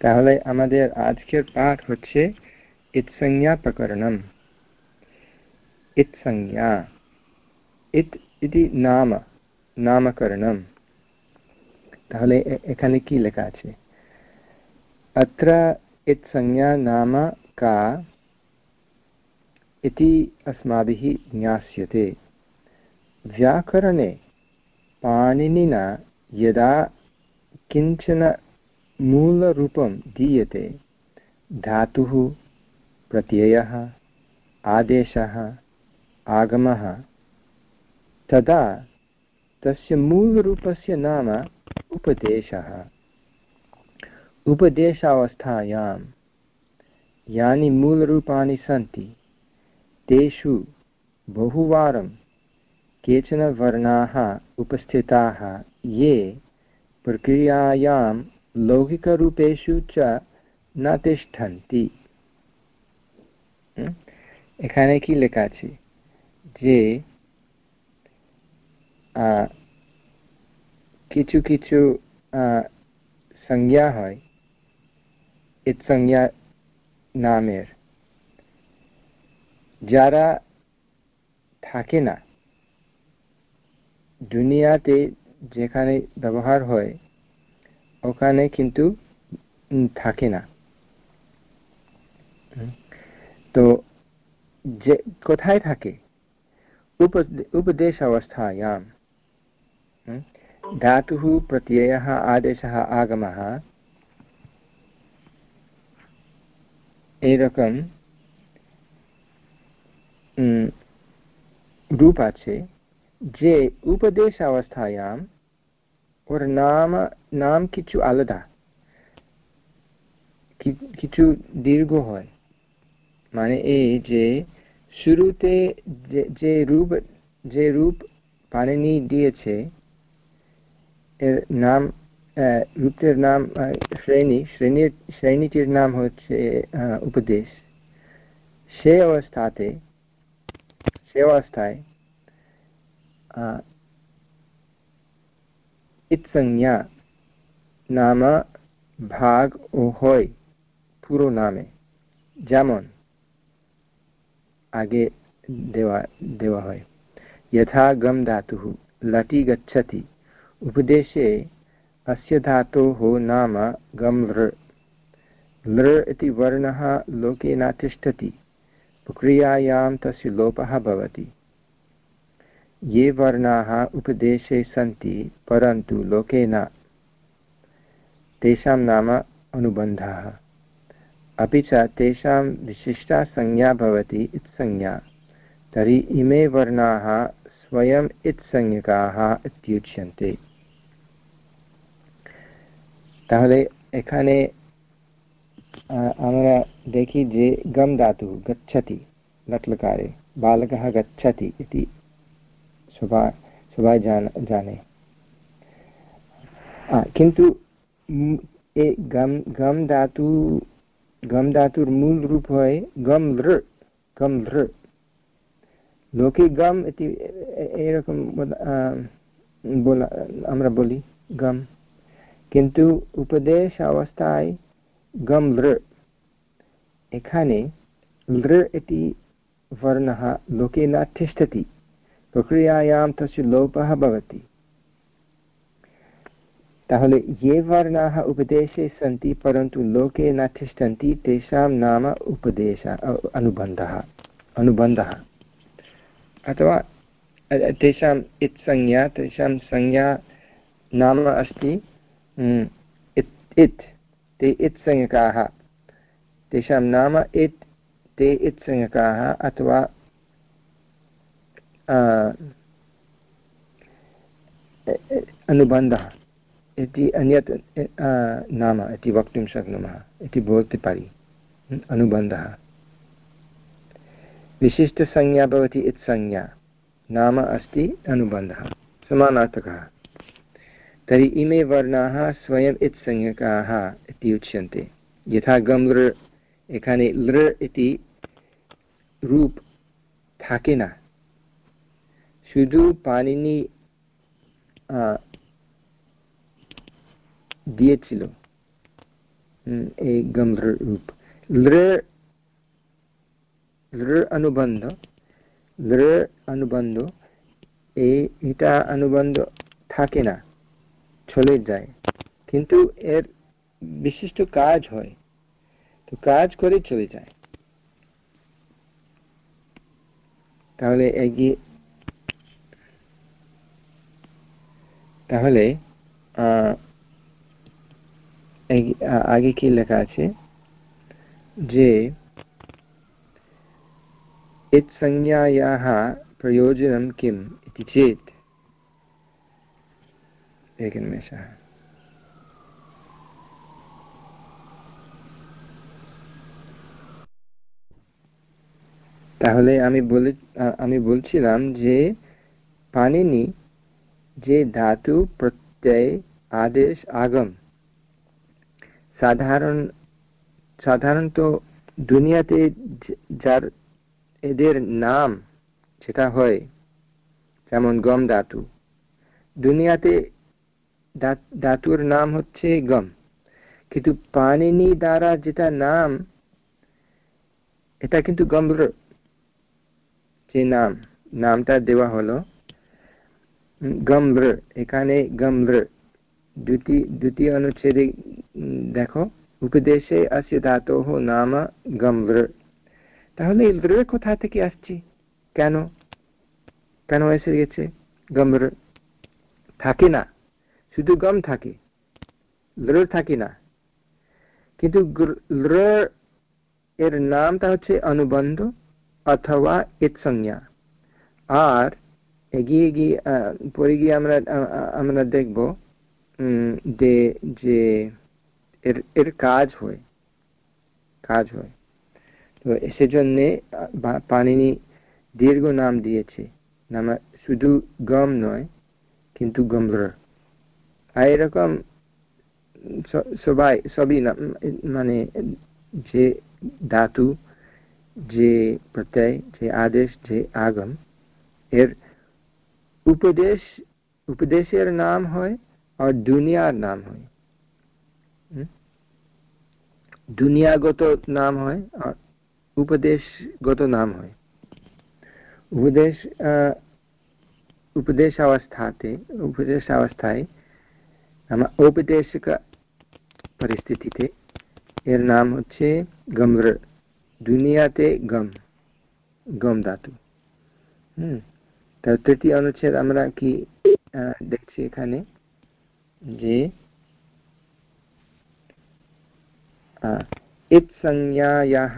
তাহলে আমাদের আজকের পাঠ হচ্ছে ইৎসংজ্ঞা প্রকরণম ইৎসংজ্ঞা ইত ইতি নাম নামকরণম তাহলে এখানে কি লেখা আছে अत्र इत्संज्ञा नाम का इति अस्माभिः ज्ञास्यते व्याकरणे पाणिनिना यदा किञ्चन मूलरूपं दीयते। धातुः प्रत्ययः, आदेशः, आगमः। तदा तस्य मूलरूपस्य नाम उपदेशः। उपदेशावस्थायां यानि मूलरूपाणि सन्ति, तेषु बहुवारं केचन वर्णाः उपस्थिताः ये प्रक्रियायां लौकिकरूपेषु च न तिष्ठन्ति এখানে কি লেখা আছে যে কিছু কিছু সংজ্ঞা হয় সংজ্ঞা নামের যারা থাকে না দুনিয়াতে যেখানে ব্যবহার হয় ওখানে কিন্তু থাকে না তো যে কোথায় থাকে উপদেশ অবস্থায়াম धातुः प्रत्ययः आदेशः आगमः এরকম রূপ আছে যে উপদেশ অবস্থায়াম ওর নাম নাম কিছু আলাদা। কিছু দীর্ঘ হয়। মানে এই যে, শুরুতে যে রূপ যে রূপ পানিনি দিয়েছে, এর নাম রূপের নাম শ্রেণি, শ্রেণির, শ্রেণীটির নাম হচ্ছে উপদেশ। সে অবস্থাতে, সে অবস্থায় ইৎসংজ্ঞা নাম ভাগ ও হয় পুরো নামে যেমন আগে দেওয়া দেওয়া হয় यथा गम धातुः लटि गच्छति उपदेशे अस्य धातोः नाम गम् लृ लृ इति वर्णः लोके न तिष्ठति प्रक्रियायां तस्य लोपः भवति ये वर्णाः उपदेशे सन्ति, परन्तु लोके न तेषां नाम अनुबन्धः। अपि च तेषां विशिष्टा संज्ञा भवति इत्संज्ञा। तर्हि इमे वर्णाः स्वयम् इत्संज्ञकाः इत्युच्यन्ते। তাহলে এখানে আমরা দেখি যে গম ধাতু গচ্ছতি গচ্ছতি সবাই সবাই জানে কিন্তু এই গম গম ধাতু গম ধাতুর মূল রূপ হয় গম লৃ গম লৃ লোকে গম ইতি এরকম বলা আমরা বলি গম কিন্তু উপদেশ অবস্থায় গম লৃ এখানে লৃ इति वर्णः लोके न तिष्ठति प्रक्रियायां तस्य लोपः भवति তাহলে ये वर्णाः उपदेशे सन्ति परन्तु लोके न तिष्ठन्ति तेषां नाम उपदेश अनुबन्धः अनुबन्धः अथवा तेषाम् इत्संज्ञा तेषां संज्ञा नाम अस्ति इत् इत् ते इत्संज्ञकाः तेषां नाम इत् ते इत्संज्ञकाः अथवा अनुबन्धः इति अन्यत् नाम इति वक्तुं शक्नुमः इति भवति पारि अनुबन्धः विशिष्टसंज्ञा भवति इत्संज्ञा नाम अस्ति अनुबन्धः समानार्थकः तर्हि इमे वर्णाः स्वयम् इत्संज्ञकाः इति उच्यन्ते यथा गम् लृ এখানে লৃ ইতি রূপ থাকে না শুধু পানিনি দিয়েছিল। এই গম্ভীর রূপ। অনুবন্ধ, লৃ অনুবন্ধ এটা অনুবন্ধ থাকে না, চলে যায়। কিন্তু এর বিশিষ্ট কাজ হয়, তো কাজ করে চলে যায়। তাহলে এগিয়ে তাহলে আগে কি লেখা আছে যে इत्संज्ञायाः प्रयोजनं किम् इति चेत् एकनिमेषः তাহলে আমি বলে আমি বলছিলাম যে পানিনি যে ধাতু প্রত্যয় আদেশ আগম। সাধারণ, সাধারণত দুনিয়াতে যার এদের নাম যেটা হয়, যেমন গম ধাতু। দুনিয়াতে ধাতুর নাম হচ্ছে গম। কিন্তু পানিনি দ্বারা যেটা নাম, এটা কিন্তু গম্র যে নাম, নামটা দেওয়া হলো। গম্র এখানে দুটি দ্বিতীয় অনুচ্ছেদে দেখো, উপদেশে আস্য ধাতোহ নাম গম্র তাহলে ব্র কোথা থেকে আসছে? কেন? কেন এসে গেছে? গম্র থাকে না। শুধু গম থাকে। ল থাকে না। কিন্তু ল এর নামটা হচ্ছে অনুবন্ধ অথবা ইট সংজ্ঞা আর এগিয়ে গিয়ে পরে গিয়ে আমরা আমরা দেখব যে যে এর এর কাজ হয় কাজ হয়। তো সেজন্যে পানিনি দীর্ঘ নাম দিয়েছে। নাম শুধু গম নয়, কিন্তু গম্র আর এরকম সবাই, সবই মানে যে ধাতু, যে প্রত্যয়, যে আদেশ, যে আগম, এর উপদেশ, উপদেশের নাম হয় আর দুনিয়ার নাম হয়। দুনিয়াগত নাম হয় আর উপদেশগত নাম হয়। উপদেশ উপদেশ অবস্থাতে উপদেশ অবস্থায় আমার ঔপদেশিক পরিস্থিতিতে এর নাম হচ্ছে গম্র, দুনিয়াতে গম গম ধাতু। হুম? তৃতীয় অনুচ্ছেদ আমরা কি দেখছি এখানে যে इत्संज्ञायाः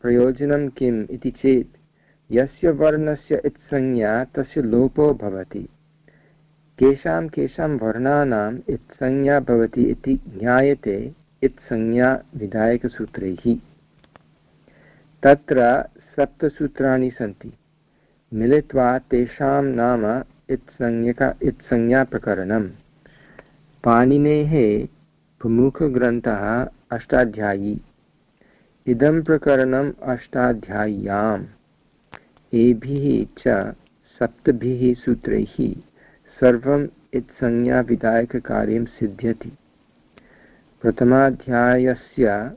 प्रयोजनं किम् इति चेत् यस्य वर्णस्य इत्संज्ञा तस्य लोपो भवति केषां केषां वर्णानाम् इत्संज्ञा भवति इति ज्ञायते इत्संज्ञा विधायकसूत्रैः तत्र सप्तसूत्राणि सन्ति मिलित्वा तेषां नाम इत्संज्ञक इत्संज्ञाप्रकरणम् पाणिनेः प्रमुखग्रन्थः अष्टाध्यायी। इदं प्रकरणम् अष्टाध्याय्याम्। एभिः च सप्तभिः सूत्रैः सर्वम् इत्संज्ञाविधायककार्यं सिद्ध्यति। प्रथमाध्यायस्य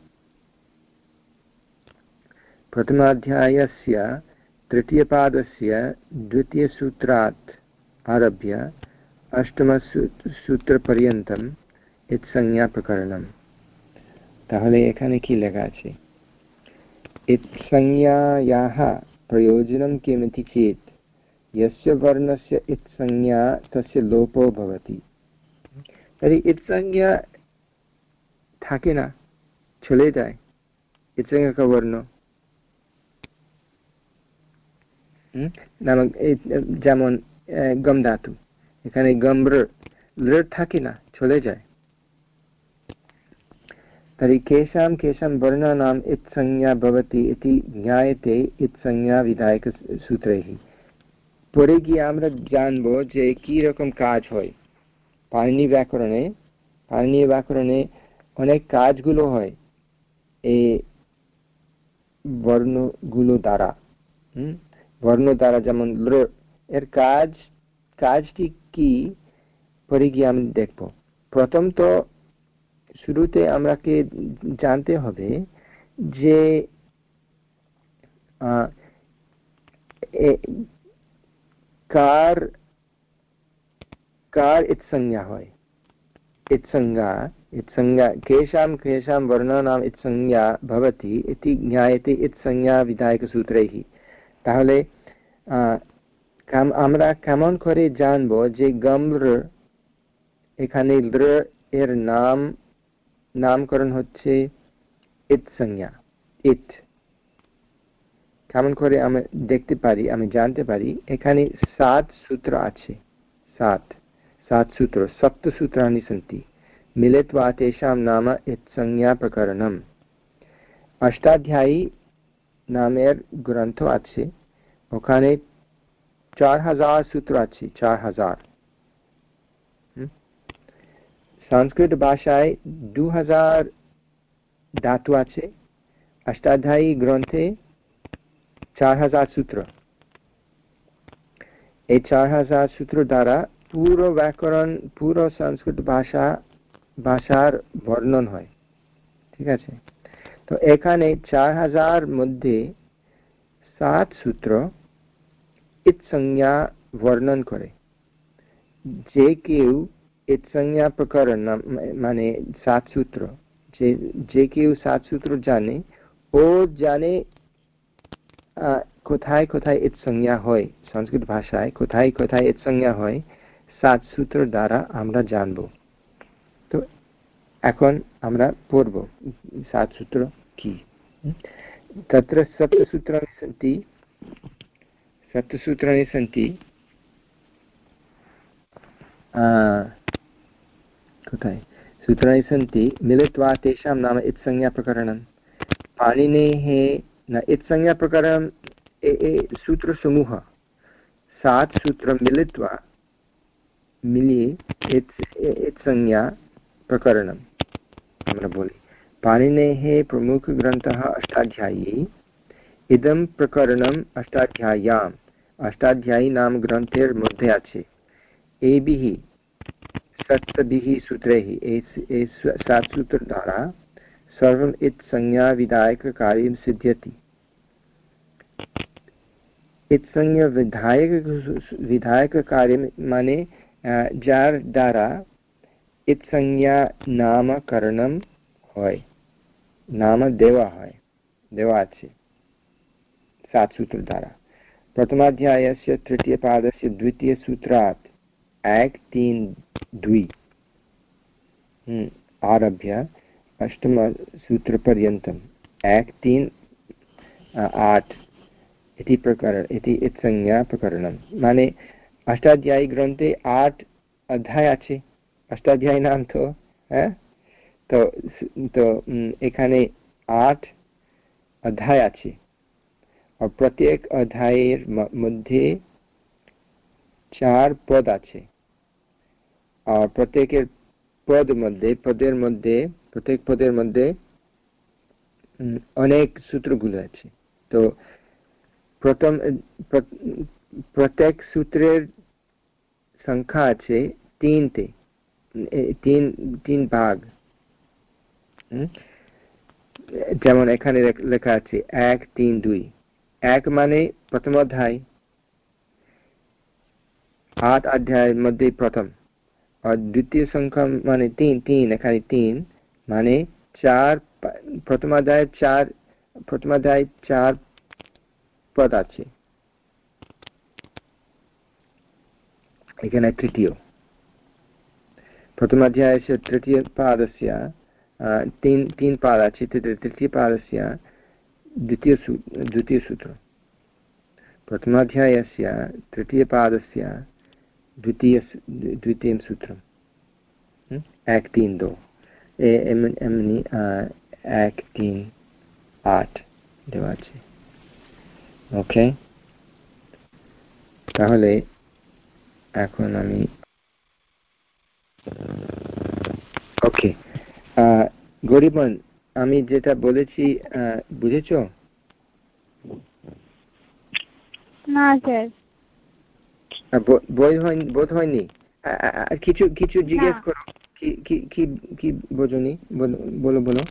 प्रथमाध्यायस्य तृतीयपादस्य द्वितीयसूत्रात् आरभ्य अष्टमसूत्रपर्यन्तम् इत्संज्ञाप्रकरणम् তাহলে এখানে কি লেখা আছে इत्संज्ञायाः प्रयोजनं किमिति चेत् यस्य वर्णस्य इत्संज्ञा तस्य लोपो भवति तर्हि इत्संज्ञा থাকে না চলে যায় ইৎসংজ্ঞা বর্ণ যেমন গম ধাতু এখানে গম্র থাকে না চলে যায় तर्हि केषां केषां वर्णानाम् इत्संज्ञा भवति इति ज्ञायते ইৎসংজ্ঞাবিধায়কসূত্রैः পরে গিয়ে আমরা জানবো যে কি রকম কাজ হয় পাণিনি ব্যাকরণে পাণিনি ব্যাকরণে অনেক কাজগুলো হয় এই বর্ণগুলো দ্বারা হম বর্ণ দ্বারা যেমন এর কাজ কাজটি কি পরে গিয়ে আমি দেখব প্রথম তো শুরুতে আমরাকে জানতে হবে যে কার কার ইৎসংজ্ঞা হয় इत्संज्ञा इत्संज्ञा केषां केषां वर्णानाम् इत्संज्ञा भवति इति ज्ञायते ইৎসংজ্ঞাবিধায়কসূত্রैः তাহলে আমরা কেমন করে জানব যে গম্র এখানে লৃ এর নাম, নামকরণ হচ্ছে ইট সংজ্ঞা, ইট। কেমন করে আমি দেখতে পারি, আমি জানতে পারি, এখানে সাত সূত্র আছে, সাত সাত সূত্র, সপ্ত সূত্রাণি সন্তি মিলিত্বা তেষাं নাম সংজ্ঞা প্রকরণম। অষ্টাধ্যায়ী নামের গ্রন্থ আছে ওখানে চার হাজার সূত্র আছে, চার হাজার। সংস্কৃত ভাষায় দু হাজার ধাতু আছে, অষ্টাধ্যায়ী গ্রন্থে চার হাজার সূত্র। এই চার হাজার সূত্র দ্বারা পুরো ব্যাকরণ, পুরো সংস্কৃত ভাষা, ভাষার বর্ণন হয়। ঠিক আছে? তো এখানে চার হাজার মধ্যে সাত সূত্র ইৎসংজ্ঞা বর্ণন করে যে কেউ ইৎসংজ্ঞা প্রকরণ মানে সাত সূত্র যে যে কেউ সাত সূত্র জানে ও জানে কোথায় কোথায় ইৎসংজ্ঞা হয় সংস্কৃত ভাষায় কোথায় কোথায় ইৎসংজ্ঞা হয় সাত সূত্র দ্বারা আমরা জানব তো এখন আমরা পড়ব সাত সূত্র কি तत्र सप्तसूत्राणि सन्ति सप्तसूत्राणि सन्ति। सूत्राणि सन्ति, मिलित्वा तेषां नाम इत्संज्ञाप्रकरणं पाणिनेः न इत्संज्ञाप्रकरणं सूत्रसमूह। सात् सूत्रं मिलित्वा मिलि इत् इत्संज्ञा प्रकरणं हमरा पाणिनेः प्रमुखग्रन्थः अष्टाध्यायी। इदं प्रकरणम् अष्टाध्याय्याम् अष्टाध्यायी नाम ग्रन्थेर्मध्ये আছে एभिः सप्तभिः सूत्रैः सात् सूत्रद्वारा सर्वम् इत् संज्ञाविधायककार्यं सिद्ध्यति इत्संज्ञा विधायक विधायककार्यं माने যার দ্বারা ইৎসংজ্ঞা নামকরণম হয় নাম দেওয়া হয় দেওয়া আছে सात् सूत्रधारा प्रथमाध्यायस्य तृतीयपादस्य द्वितीयसूत्रात् एक् तीन् द्वि आरभ्य अष्टमसूत्रपर्यन्तम् एक् तीन् आट् इति प्रकरण इति इत्संज्ञा प्रकरणं माने অষ্টাধ্যায়ী গ্রন্থে আট অধ্যায় আছে অষ্টাধ্যায়ী নাম তো হ্যাঁ তো তো এখানে আট অধ্যায় আছে আর প্রত্যেক অধ্যায়ের মধ্যে চার পদ আছে। আর প্রত্যেকের পদ মধ্যে, পদের মধ্যে, প্রত্যেক পদের মধ্যে অনেক সূত্রগুলো আছে। তো প্রথম প্রত্যেক সূত্রের সংখ্যা আছে তিনটে তিন তিন ভাগ। যেমন এখানে লেখা আছে এক, তিন, দুই। এক মানে প্রথম অধ্যায় আট অধ্যায়ের মধ্যে প্রথম আর দ্বিতীয় সংখ্যা মানে তিন তিন এখানে তিন মানে চার প্রথম অধ্যায় চার প্রথম অধ্যায় চার পদ আছে এখানে তৃতীয় प्रथमाध्यायस्य तृतीयपादस्य तीन् तीन् पादा चेत् तृतीयपादस्य द्वितीयसू द्वितीयसूत्रं प्रथमाध्यायस्य तृतीयपादस्य द्वितीय द्वितीयं सूत्रम् एक तीन दो এমনি এক তিন আট দেওয়া আছে ওকে তাহলে এখন আমি ওকে গরিবন আমি যেটা বলেছি বুঝেছ? না স্যার। বই হয়নি বোধ হয়নি। কিছু কিছু জিজ্ঞেস করো। কি কি কি বোঝনি? বলো বলো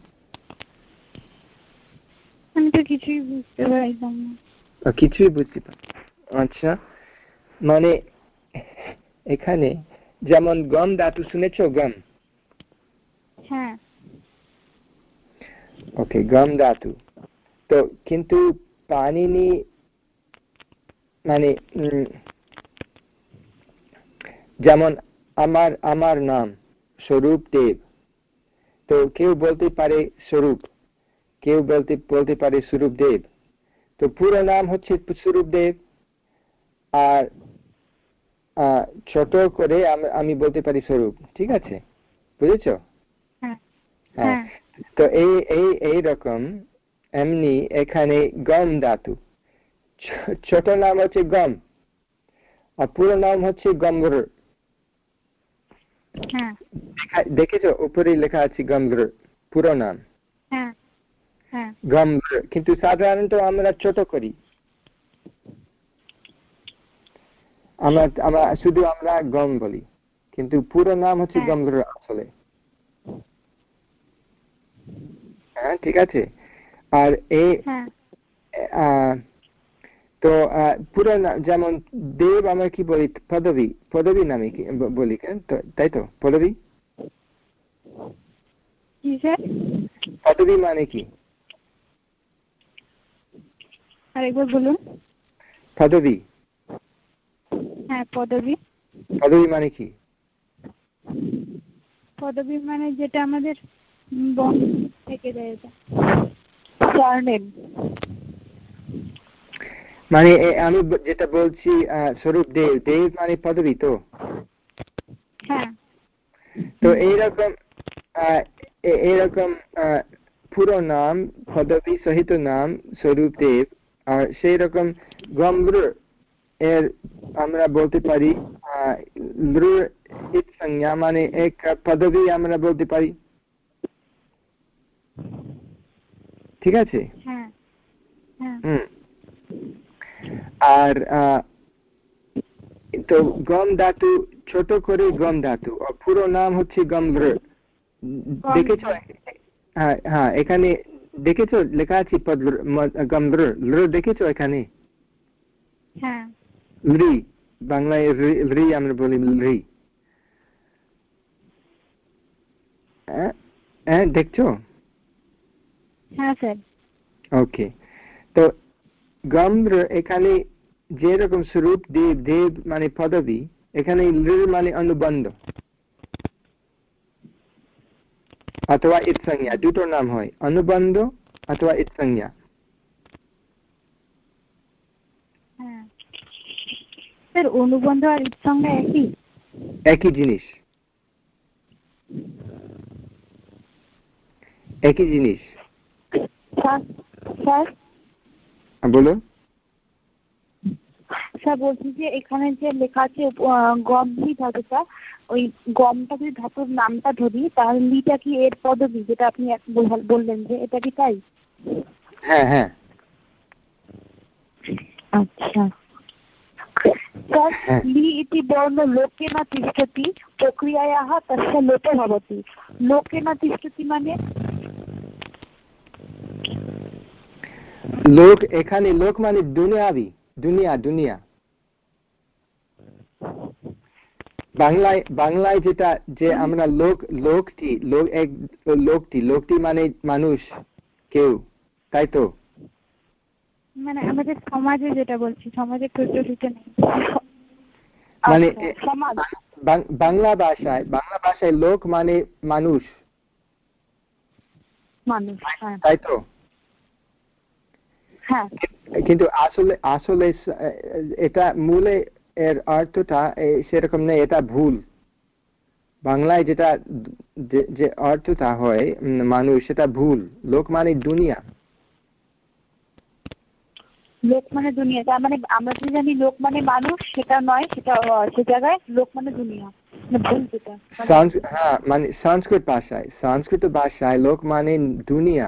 আমি তো কিছুই বুঝতে পারলাম না। কিছুই বুঝতে আচ্ছা। মানে এখানে যেমন গম ধাতু শুনেছ গম? হ্যাঁ। ওকে গম ধাতু তো কিন্তু পানিনি মানে যেমন আমার আমার নাম স্বরূপ দেব তো কেউ বলতে পারে স্বরূপ কেউ বলতে বলতে পারে স্বরূপ দেব তো পুরো নাম হচ্ছে স্বরূপ দেব আর ছোট করে আমি বলতে পারি স্বরূপ ঠিক আছে বুঝেছ হ্যাঁ, হ্যাঁ। তো এই এই এই রকম এমনি এখানে গম ধাতু। ছোট নাম হচ্ছে গম আর পুরো নাম হচ্ছে গম্বর হ্যাঁ। দেখেছ? উপরে লেখা আছে গম্বর পুরো নাম। হ্যাঁ, গম্বর কিন্তু সাধারণত আমরা ছোট করি। আমরা আমরা শুধু আমরা গম বলি কিন্তু পুরো নাম হচ্ছে গম্বর আসলে। হ্যাঁ ঠিক আছে। আর এই তো পুরো যেমন দেব আমরা কি বলি পদবী পদবী নামে কি বলি তাই তো? পদবী? পদবী মানে কি? আরেকবার বলুন। পদবী। হ্যাঁ পদবী। পদবী মানে কি? পদবী মানে যেটা আমাদের থেকে যায় এটা। মানে আমি যেটা বলছি স্বরূপ দেব। দেব মানে পদবী তো? হ্যাঁ। তো এইরকম এইরকম পুরো নাম পদবী সহিত নাম স্বরূপ দেব। আর সেই রকম গম্র এর আমরা বলতে পারি সংজ্ঞা মানে এক পদবী আমরা বলতে পারি। ঠিক আছে? হ্যাঁ, হ্যাঁ। আর তো গম ধাতু ছোট করে গম ধাতু পুরো নাম হচ্ছে গম্র দেখেছ? হ্যাঁ হ্যাঁ এখানে দেখেছ? লেখা আছে গম্র দেখেছ এখানে? হ্যাঁ। বাংলায় রি আমরা বলি রি হ্যাঁ দেখছ? হ্যাঁ স্যার। ওকে তো গম্র এখানে যেরকম স্বরূপ দেব দেব মানে পদবী এখানে মানে অনুবন্ধ। অথবা ইৎসংজ্ঞা দুটো নাম হয় অনুবন্ধ অথবা ইৎসংজ্ঞা। হ্যাঁ। স্যার অনুবন্ধ আর ইৎসংজ্ঞা একই? একই জিনিস। একই জিনিস। স্যার বলো স্যার বলছি যে এখানে যে লেখা আছে ধাতুটা ওই গমটা যদি ধাতুর নামটা ধরি তাহলে লিটা কি এর পদবি যেটা আপনি বললেন যে এটা কি তাই? হ্যাঁ হ্যাঁ। আচ্ছা। হ্যাঁ। লি इति বর্ণ লোকে না তিষ্ঠতি প্রক্রিয়ায়াः তস্য লোপে ভবতি। লোকে না তিষ্ঠতি মানে লোক এখানে লোক মানে দুনিয়াবি দুনিয়া দুনিয়া। বাংলায় বাংলায় যেটা যে আমরা লোক লোকটি লোক এক লোকটি লোকটি মানে মানুষ কেউ তাই তো? মানে আমাদের সমাজে যেটা বলছি সমাজে প্রচলিত নেই। মানে আচ্ছা, বাংলা ভাষায় বাংলা ভাষায় লোক মানে মানুষ। মানুষ হ্যাঁ। তাই তো? কিন্তু আসলে আসলে এটা মূলে এর অর্থটা সেরকম নেই এটা ভুল। বাংলায় যেটা যে অর্থটা হয় মানুষ সেটা ভুল। লোক মানে দুনিয়া। লোক মানে দুনিয়া। তার মানে আমরা যদি জানি লোক মানে মানুষ সেটা নয় সেটা সে জায়গায় লোক মানে দুনিয়া। মানে হ্যাঁ মানে সংস্কৃত ভাষায় সংস্কৃত ভাষায় লোক মানে দুনিয়া।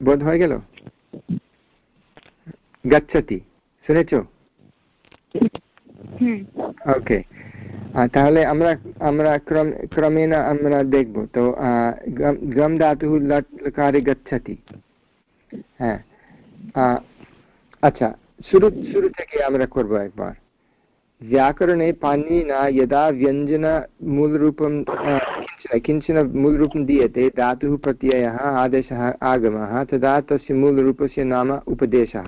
বোধ হয়ে গেল? গচ্ছতি শুনেছো? ওকে। তাহলে আমরা আমরা ক্রমেণ আমরা দেখব। তো গম ধাতু লকারে গচ্ছতি। হ্যাঁ। আচ্ছা শুরু শুরু থেকে আমরা করব একবার। व्याकरणे पाणिना यदा व्यञ्जनमूलरूपं किंचन किंचन मूलरूपं दीयते, धातुः प्रत्ययः, आदेशः, आगमः, तदा तस्य मूलरूपस्य नाम उपदेशः।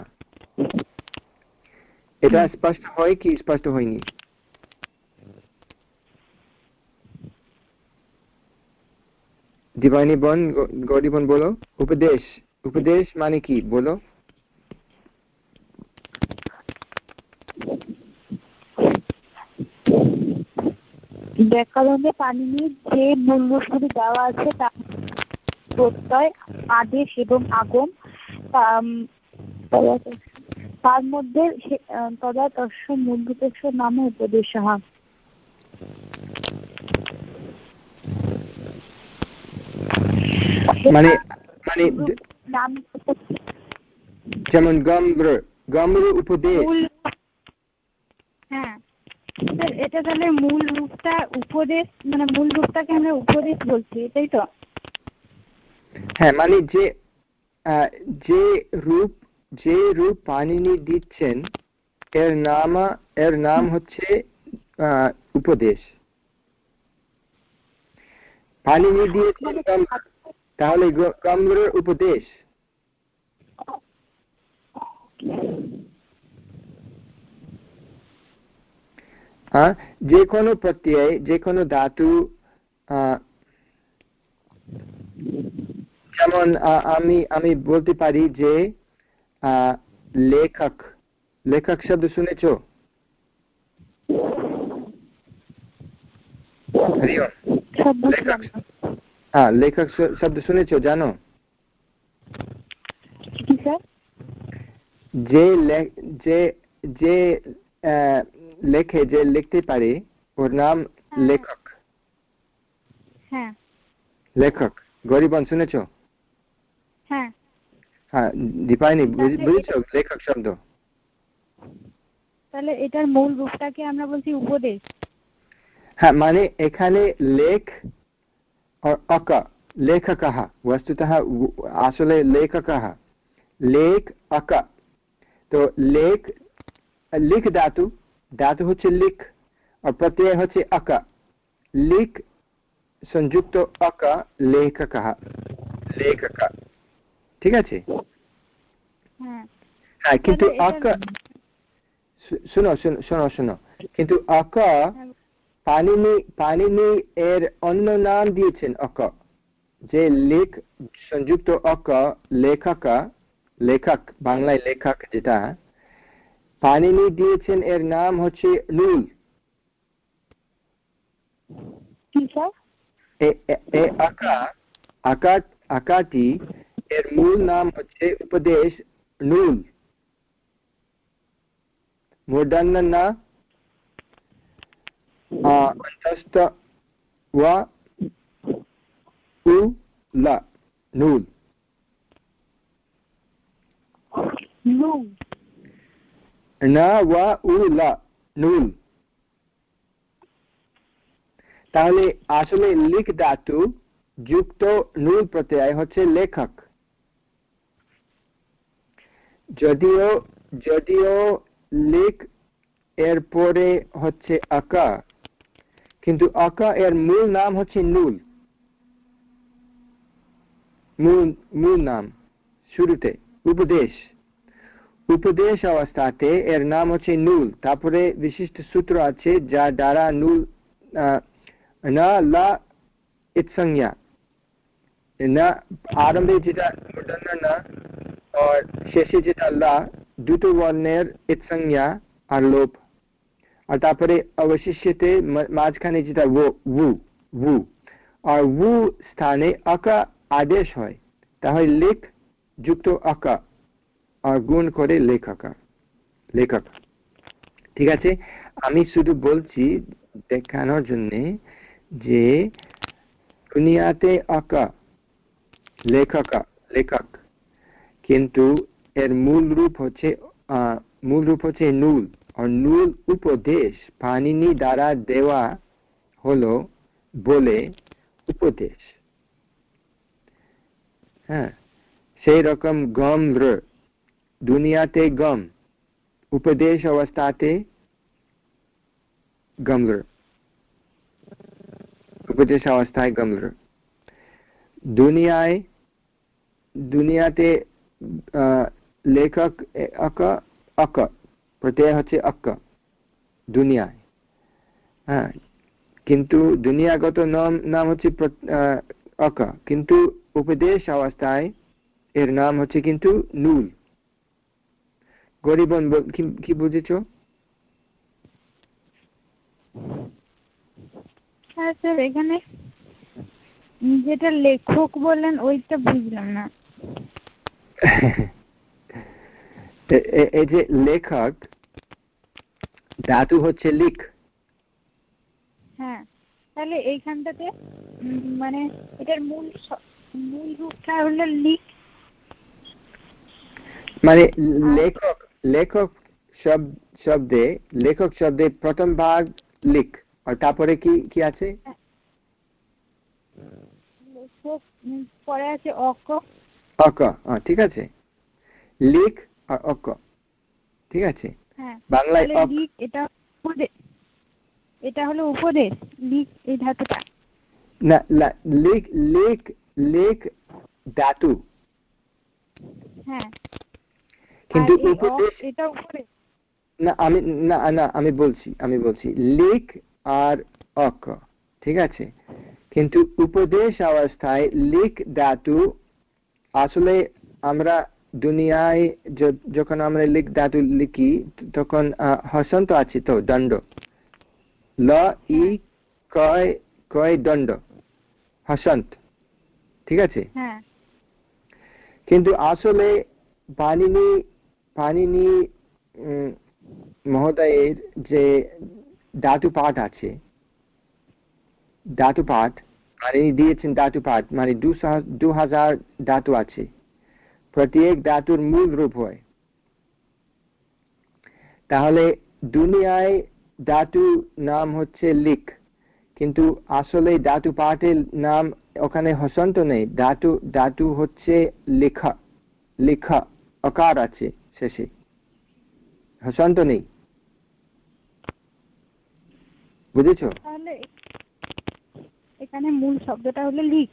यदा स्पष्ट होइ कि स्पष्ट होयिनि? दिवानी बन बोलो। उपदेश उपदेश माने कि? बोलो। ব্যাকরণে পানিনির যে মূল্যগুলি দেওয়া আছে তার প্রত্যয় আদেশ এবং আগম তার মধ্যে তদা তস্য মূলভূতস্য নাম উপদেশ মানে মানে যেমন গম্র গম্র উপদেশ। হ্যাঁ। এটা তাহলে মূল রূপটা উপদেশ মানে মূল রূপটাকে আমরা উপদেশ বলছি তাই তো? হ্যাঁ মানে যে যে রূপ যে রূপ পানিনি দিচ্ছেন এর নাম এর নাম হচ্ছে উপদেশ। পানিনি দিয়েছেন তাহলে গম্রের উপদেশ। যে কোনো প্রত্যয় যে কোনো ধাতু যেমন আমি আমি বলতে পারি যে লেখক লেখক শব্দ শুনেছ? হ্যাঁ লেখক শব্দ শুনেছ জানো? যে যে যে লেখে যে লিখতে পারে ওর নাম হ্যাঁ। লেখক হ্যাঁ লেখক গরিবন শুনেছ হ্যাঁ হ্যাঁ দীপায়নি বুঝেছ লেখক শব্দ তাহলে এটার মূল রূপটাকে আমরা বলছি উপদেশ হ্যাঁ মানে এখানে লেখ অক লেখকः वस्तुतः আসলে লেখকः লেখ অক তো লেখ লিখ ধাতু ধাতু হচ্ছে লিখ আর প্রত্যয় হচ্ছে অক লিখ সংযুক্ত অক লেখকः লেখক ঠিক আছে? হ্যাঁ, হ্যাঁ কিন্তু অক শুনো শোনো শোনো। কিন্তু অক পানিনি পানিনি এর অন্য নাম দিয়েছেন অক যে লেখ সংযুক্ত অক লেখক লেখক বাংলায় লেখক যেটা পানিনি দিয়েছেন এর নাম হচ্ছে নুই আকাটি এর মূল নাম হচ্ছে উপদেশ নুন মূর্ধন্যনা অন্তস্থ ওয়া উ লা নুন নুন न তাহলে আসলে লিখ ধাতু যুক্ত নুল প্রত্যয় হচ্ছে লেখক। যদিও যদিও লিখ এরপরে হচ্ছে আকা, কিন্তু আকা এর মূল নাম হচ্ছে নুল মূল মূল নাম, শুরুতে, উপদেশ। উপদেশ অবস্থাতে এর নাম হচ্ছে নুল। তারপরে বিশিষ্ট সূত্র আছে যা দ্বারা নুল না, লা, ইৎসংজ্ঞা। না, আরম্ভে যেটা না, আর শেষে যেটা লা দুটো বর্ণের ইৎসংজ্ঞা আর লোপ। আর তারপরে অবশিষ্যতে মাঝখানে যেটা উ উ, আর উ স্থানে আকা আদেশ হয়। তাহলে লেখ, যুক্ত আকা। আর গুণ করে লেখকা লেখক ঠিক আছে? আমি শুধু বলছি দেখানোর জন্য যে লেখকা কিন্তু এর মূল রূপ হচ্ছে মূল রূপ হচ্ছে নুল। আর নুল উপদেশ, পানিনি দ্বারা দেওয়া হলো বলে উপদেশ। হ্যাঁ সেই রকম গম দুনিয়াতে গম, উপদেশ অবস্থাতে গমর উপদেশ অবস্থায় গমর দুনিয়ায়, দুনিয়াতে লেখক অক অক, প্রত্যয় হচ্ছে অক, দুনিয়ায়। হ্যাঁ কিন্তু দুনিয়াগত নাম নাম হচ্ছে অক, কিন্তু উপদেশ অবস্থায় এর নাম হচ্ছে কিন্তু নুল। গরিবন কি বুঝেছ? হ্যাঁ স্যার এখানে যেটা লেখক বললেন ওইটা বুঝলাম না। এই যে লেখক ধাতু হচ্ছে লিখ। হ্যাঁ তাহলে এইখানটাতে মানে এটার মূল মূল রূপটা হলো লিখ। মানে লেখক লেখক শব্দ শব্দে লেখক শব্দে প্রথম ভাগ লিখ আর তারপরে কি কি আছে? পরে আছে অক। অক ঠিক আছে। লিখ আর অক ঠিক আছে? হ্যাঁ, বাংলায় এটা এটা হলো উপদেশ লিখ এই ধাতুটা। না লিখ লিখ লিখ ধাতু। হ্যাঁ। কিন্তু না আমি না না আমি বলছি আমি বলছি লিখ আর অক ঠিক আছে? কিন্তু উপদেশ অবস্থায় লিখ ধাতু আসলে আমরা দুনিয়ায় যখন আমরা লিখ ধাতু লিখি তখন হসন্ত আছে তো দণ্ড। ল ই কয় কয় দণ্ড? হসন্ত ঠিক আছে? হ্যাঁ। কিন্তু আসলে পানিনি পানিনি মহোদয়ের যে ধাতু পাঠ আছে ধাতু পাঠ মানে দিয়েছেন ধাতু পাঠ মানে দু হাজার ধাতু আছে। প্রত্যেক ধাতুর মূল রূপ হয়। তাহলে দুনিয়ায় ধাতু নাম হচ্ছে লিক, কিন্তু আসলে ধাতু পাঠের নাম ওখানে হসন্ত নেই। ধাতু ধাতু হচ্ছে লেখা লেখা, অকার আছে। শেষে। হসন্ত নেই। বুঝেছ? তাহলে এখানে মূল শব্দটা হলো লিখ।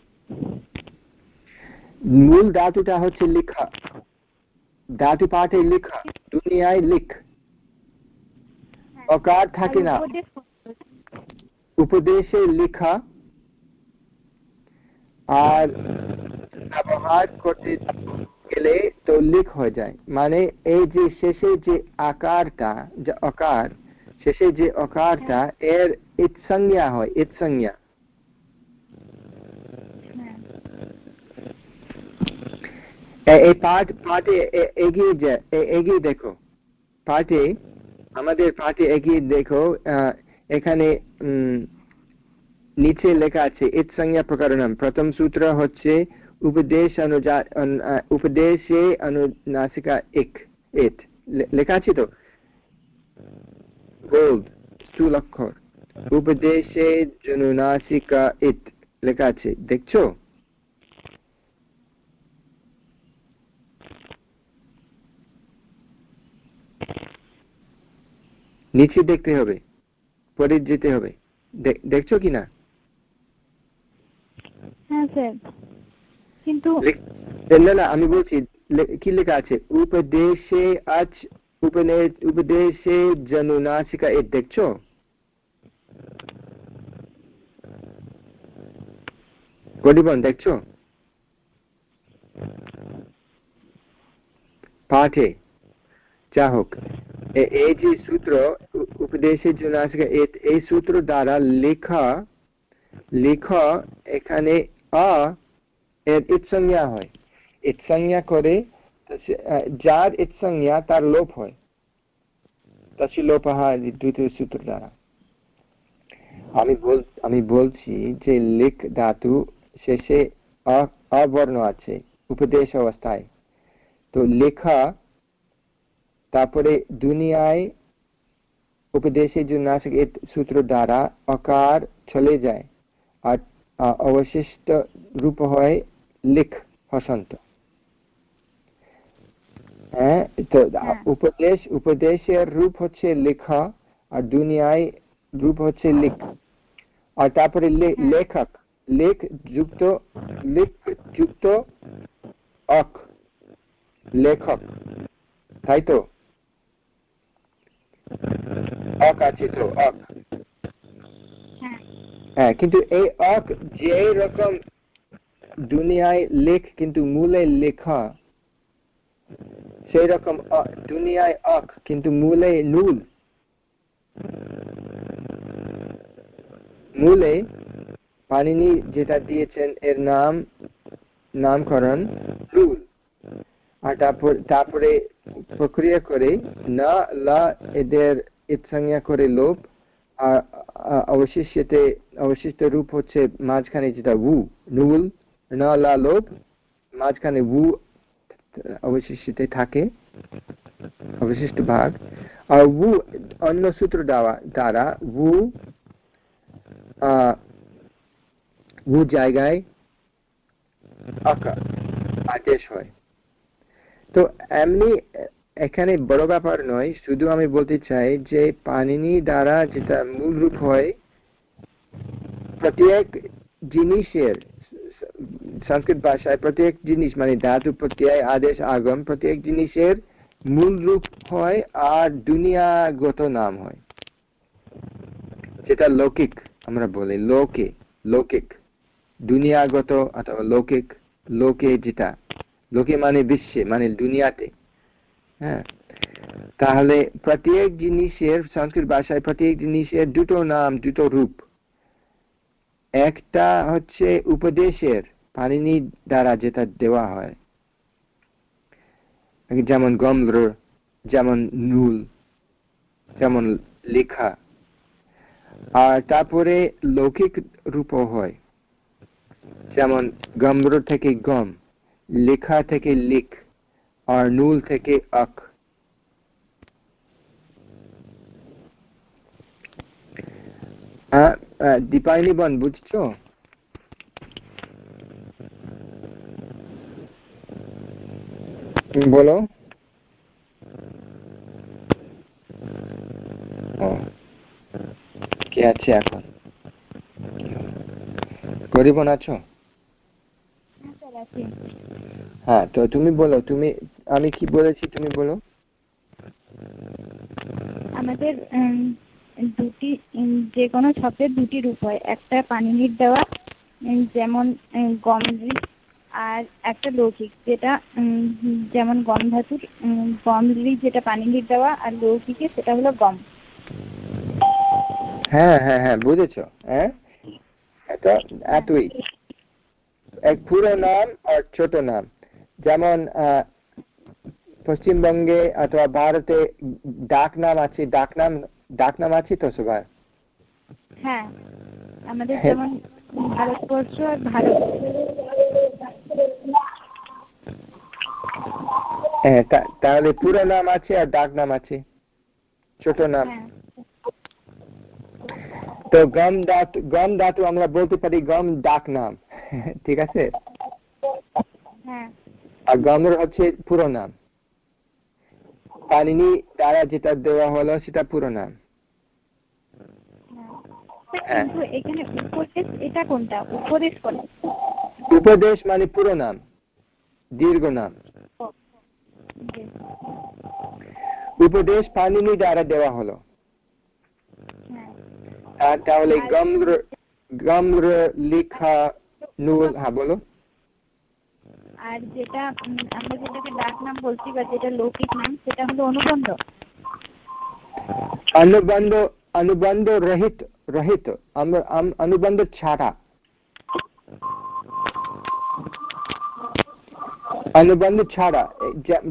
মূল ধাতুটা হচ্ছে লেখা। ধাতু পাঠে লেখা। দুনিয়ায় লিখ। অকার থাকে না। উপদেশে লেখা। আর ব্যবহার করতে গেলে তো লিখ হয়ে যায়। মানে এই যে শেষে যে আকারটা, যে অকার, শেষে যে অকারটা, এর ইৎসংজ্ঞা হয়, ইৎসংজ্ঞা। এই পাঠ, পাঠে এগিয়ে যায় এগিয়ে দেখো। পাঠে, আমাদের পাঠে এগিয়ে দেখো এখানে নিচে লেখা আছে, ইৎসংজ্ঞা প্রকরণম। প্রথম সূত্র হচ্ছে উপদেশ অনুজা উপদেশে অনুনাসিকা এক এট লেখা আছে তো উপদেশে জনুনাসিকা ইট লেখা আছে দেখছ নিচে দেখতে হবে পরে যেতে হবে দেখছ কিনা হ্যাঁ স্যার কিন্তু না না আমি বলছি কি লেখা আছে উপদেশে আজ উপদেশে জনুনাসিকা এ দেখছ গরিবন দেখছ পাঠে যা হোক এই যে সূত্র উপদেশের জন্য আজকে এই সূত্র দ্বারা লেখা লেখা এখানে আ এর ইৎসংজ্ঞা হয়। ইৎসংজ্ঞা করে যার ইৎসংজ্ঞা তার লোপ হয়। তসি লোপহ দ্বিতীয় সূত্র দ্বারা। আমি বল, আমি বলছি যে লিখ ধাতু শেষে অবর্ণ আছে, উপদেশ অবস্থায়। তো লেখা, তারপরে দুনিয়ায় উপদেশের জন্য সূত্র দ্বারা অকার চলে যায়। আর অবশিষ্ট রূপ হয় লিখ হসন্ত হ্যাঁ তো হ্যাঁ। উপদেশ উপদেশের রূপ হচ্ছে লেখা আর দুনিয়ায় রূপ হচ্ছে লিখ আর তারপরে হ্যাঁ। লেখক লেখ যুক্ত লিখ যুক্ত অক লেখক তাই তো অক আছে তো অক হ্যাঁ।, হ্যাঁ কিন্তু এই অক যে রকম দুনিয়ায় লেখ কিন্তু মূলে লেখা। সেই রকম দুনিয়ায় অক কিন্তু মূলে নুল। মূলে পানিনি যেটা দিয়েছেন এর নাম, নামকরণ নুল আর তারপর, তারপরে প্রক্রিয়া করে না, লা এদের ইৎসংজ্ঞা করে লোপ, আর অবশিষ্টতে, অবশিষ্ট রূপ হচ্ছে মাঝখানে যেটা উ, নুল। লা লোপ মাঝখানে উ অবশিষ্টতে থাকে, অবশিষ্ট ভাগ, আর উ, অন্য সূত্র দ্বারা উ উ জায়গায় আদেশ হয়। তো এমনি, এখানে বড় ব্যাপার নয়, শুধু আমি বলতে চাই যে পানিনি দ্বারা যেটা মূল রূপ হয়, প্রত্যেক জিনিসের সংস্কৃত ভাষায় প্রত্যেক জিনিস মানে ধাতু প্রত্যয়, আদেশ, আগম, প্রত্যেক জিনিসের মূল রূপ হয় আর দুনিয়াগত নাম হয়। যেটা লৌকিক, আমরা বলি লোকে, লৌকিক। দুনিয়াগত অথবা লৌকিক, লোকে যেটা, লোকে মানে বিশ্বে মানে দুনিয়াতে। হ্যাঁ? তাহলে প্রত্যেক জিনিসের, সংস্কৃত ভাষায় প্রত্যেক জিনিসের দুটো নাম, দুটো রূপ। একটা হচ্ছে উপদেশের পানিনি দ্বারা যেটা দেওয়া হয়। যেমন গম্র, যেমন নুল, যেমন লেখা। আর তারপরে লৌকিক রূপ হয়। যেমন গম্র থেকে গম, লেখা থেকে লিখ, আর নুল থেকে আখ। দীপায়নি বন বুঝছ? বলো। কে আছে এখন? গরিবন আছো? হ্যাঁ তো তুমি বলো তুমি আমি কি বলেছি তুমি বলো? আমাদের দুটি যে কোনো শব্দের দুটি রূপ হয়। একটা পানি পানিনির দেওয়া যেমন গমরি আর একটা লৌকিক যেটা যেমন গম ধাতুর গমরি যেটা পানিনির দেওয়া আর লৌকিকে সেটা হলো গম। হ্যাঁ হ্যাঁ হ্যাঁ বুঝেছ হ্যাঁ? এটা এতই এক পুরো নাম আর ছোট নাম। যেমন পশ্চিমবঙ্গে অথবা ভারতে ডাক নাম আছে ডাক নাম ডাক নাম আছে তো সবার? হ্যাঁ আমাদের হ্যাঁ। যেমন ভারতবর্ষ আর ভারত। হ্যাঁ তাহলে পুরো নাম আছে আর ডাক নাম আছে। ছোট নাম। হ্যাঁ। তো গম ধাতু গম ধাতু আমরা বলতে পারি গম ডাক নাম। ঠিক আছে? হ্যাঁ। আর গমের হচ্ছে পুরো নাম। পানিনি দ্বারা যেটা দেওয়া হলো সেটা পুরো নাম। হ্যাঁ। উপদেশ মানে পুরো নাম দীর্ঘ নাম। উপদেশ পানিনি দ্বারা দেওয়া হলো। হ্যাঁ। তাহলে গম্র গম্র লিখা নুল হ্যাঁ বলো। আর যেটা আমরা যেটাকে ডাক নাম বলছি বা যেটা লৌকিক নাম সেটা হলো অনুবন্ধ। অনুবন্ধ অনুবন্ধ রহিত রহিত অনুবন্ধ ছাড়া। অনুবন্ধ ছাড়া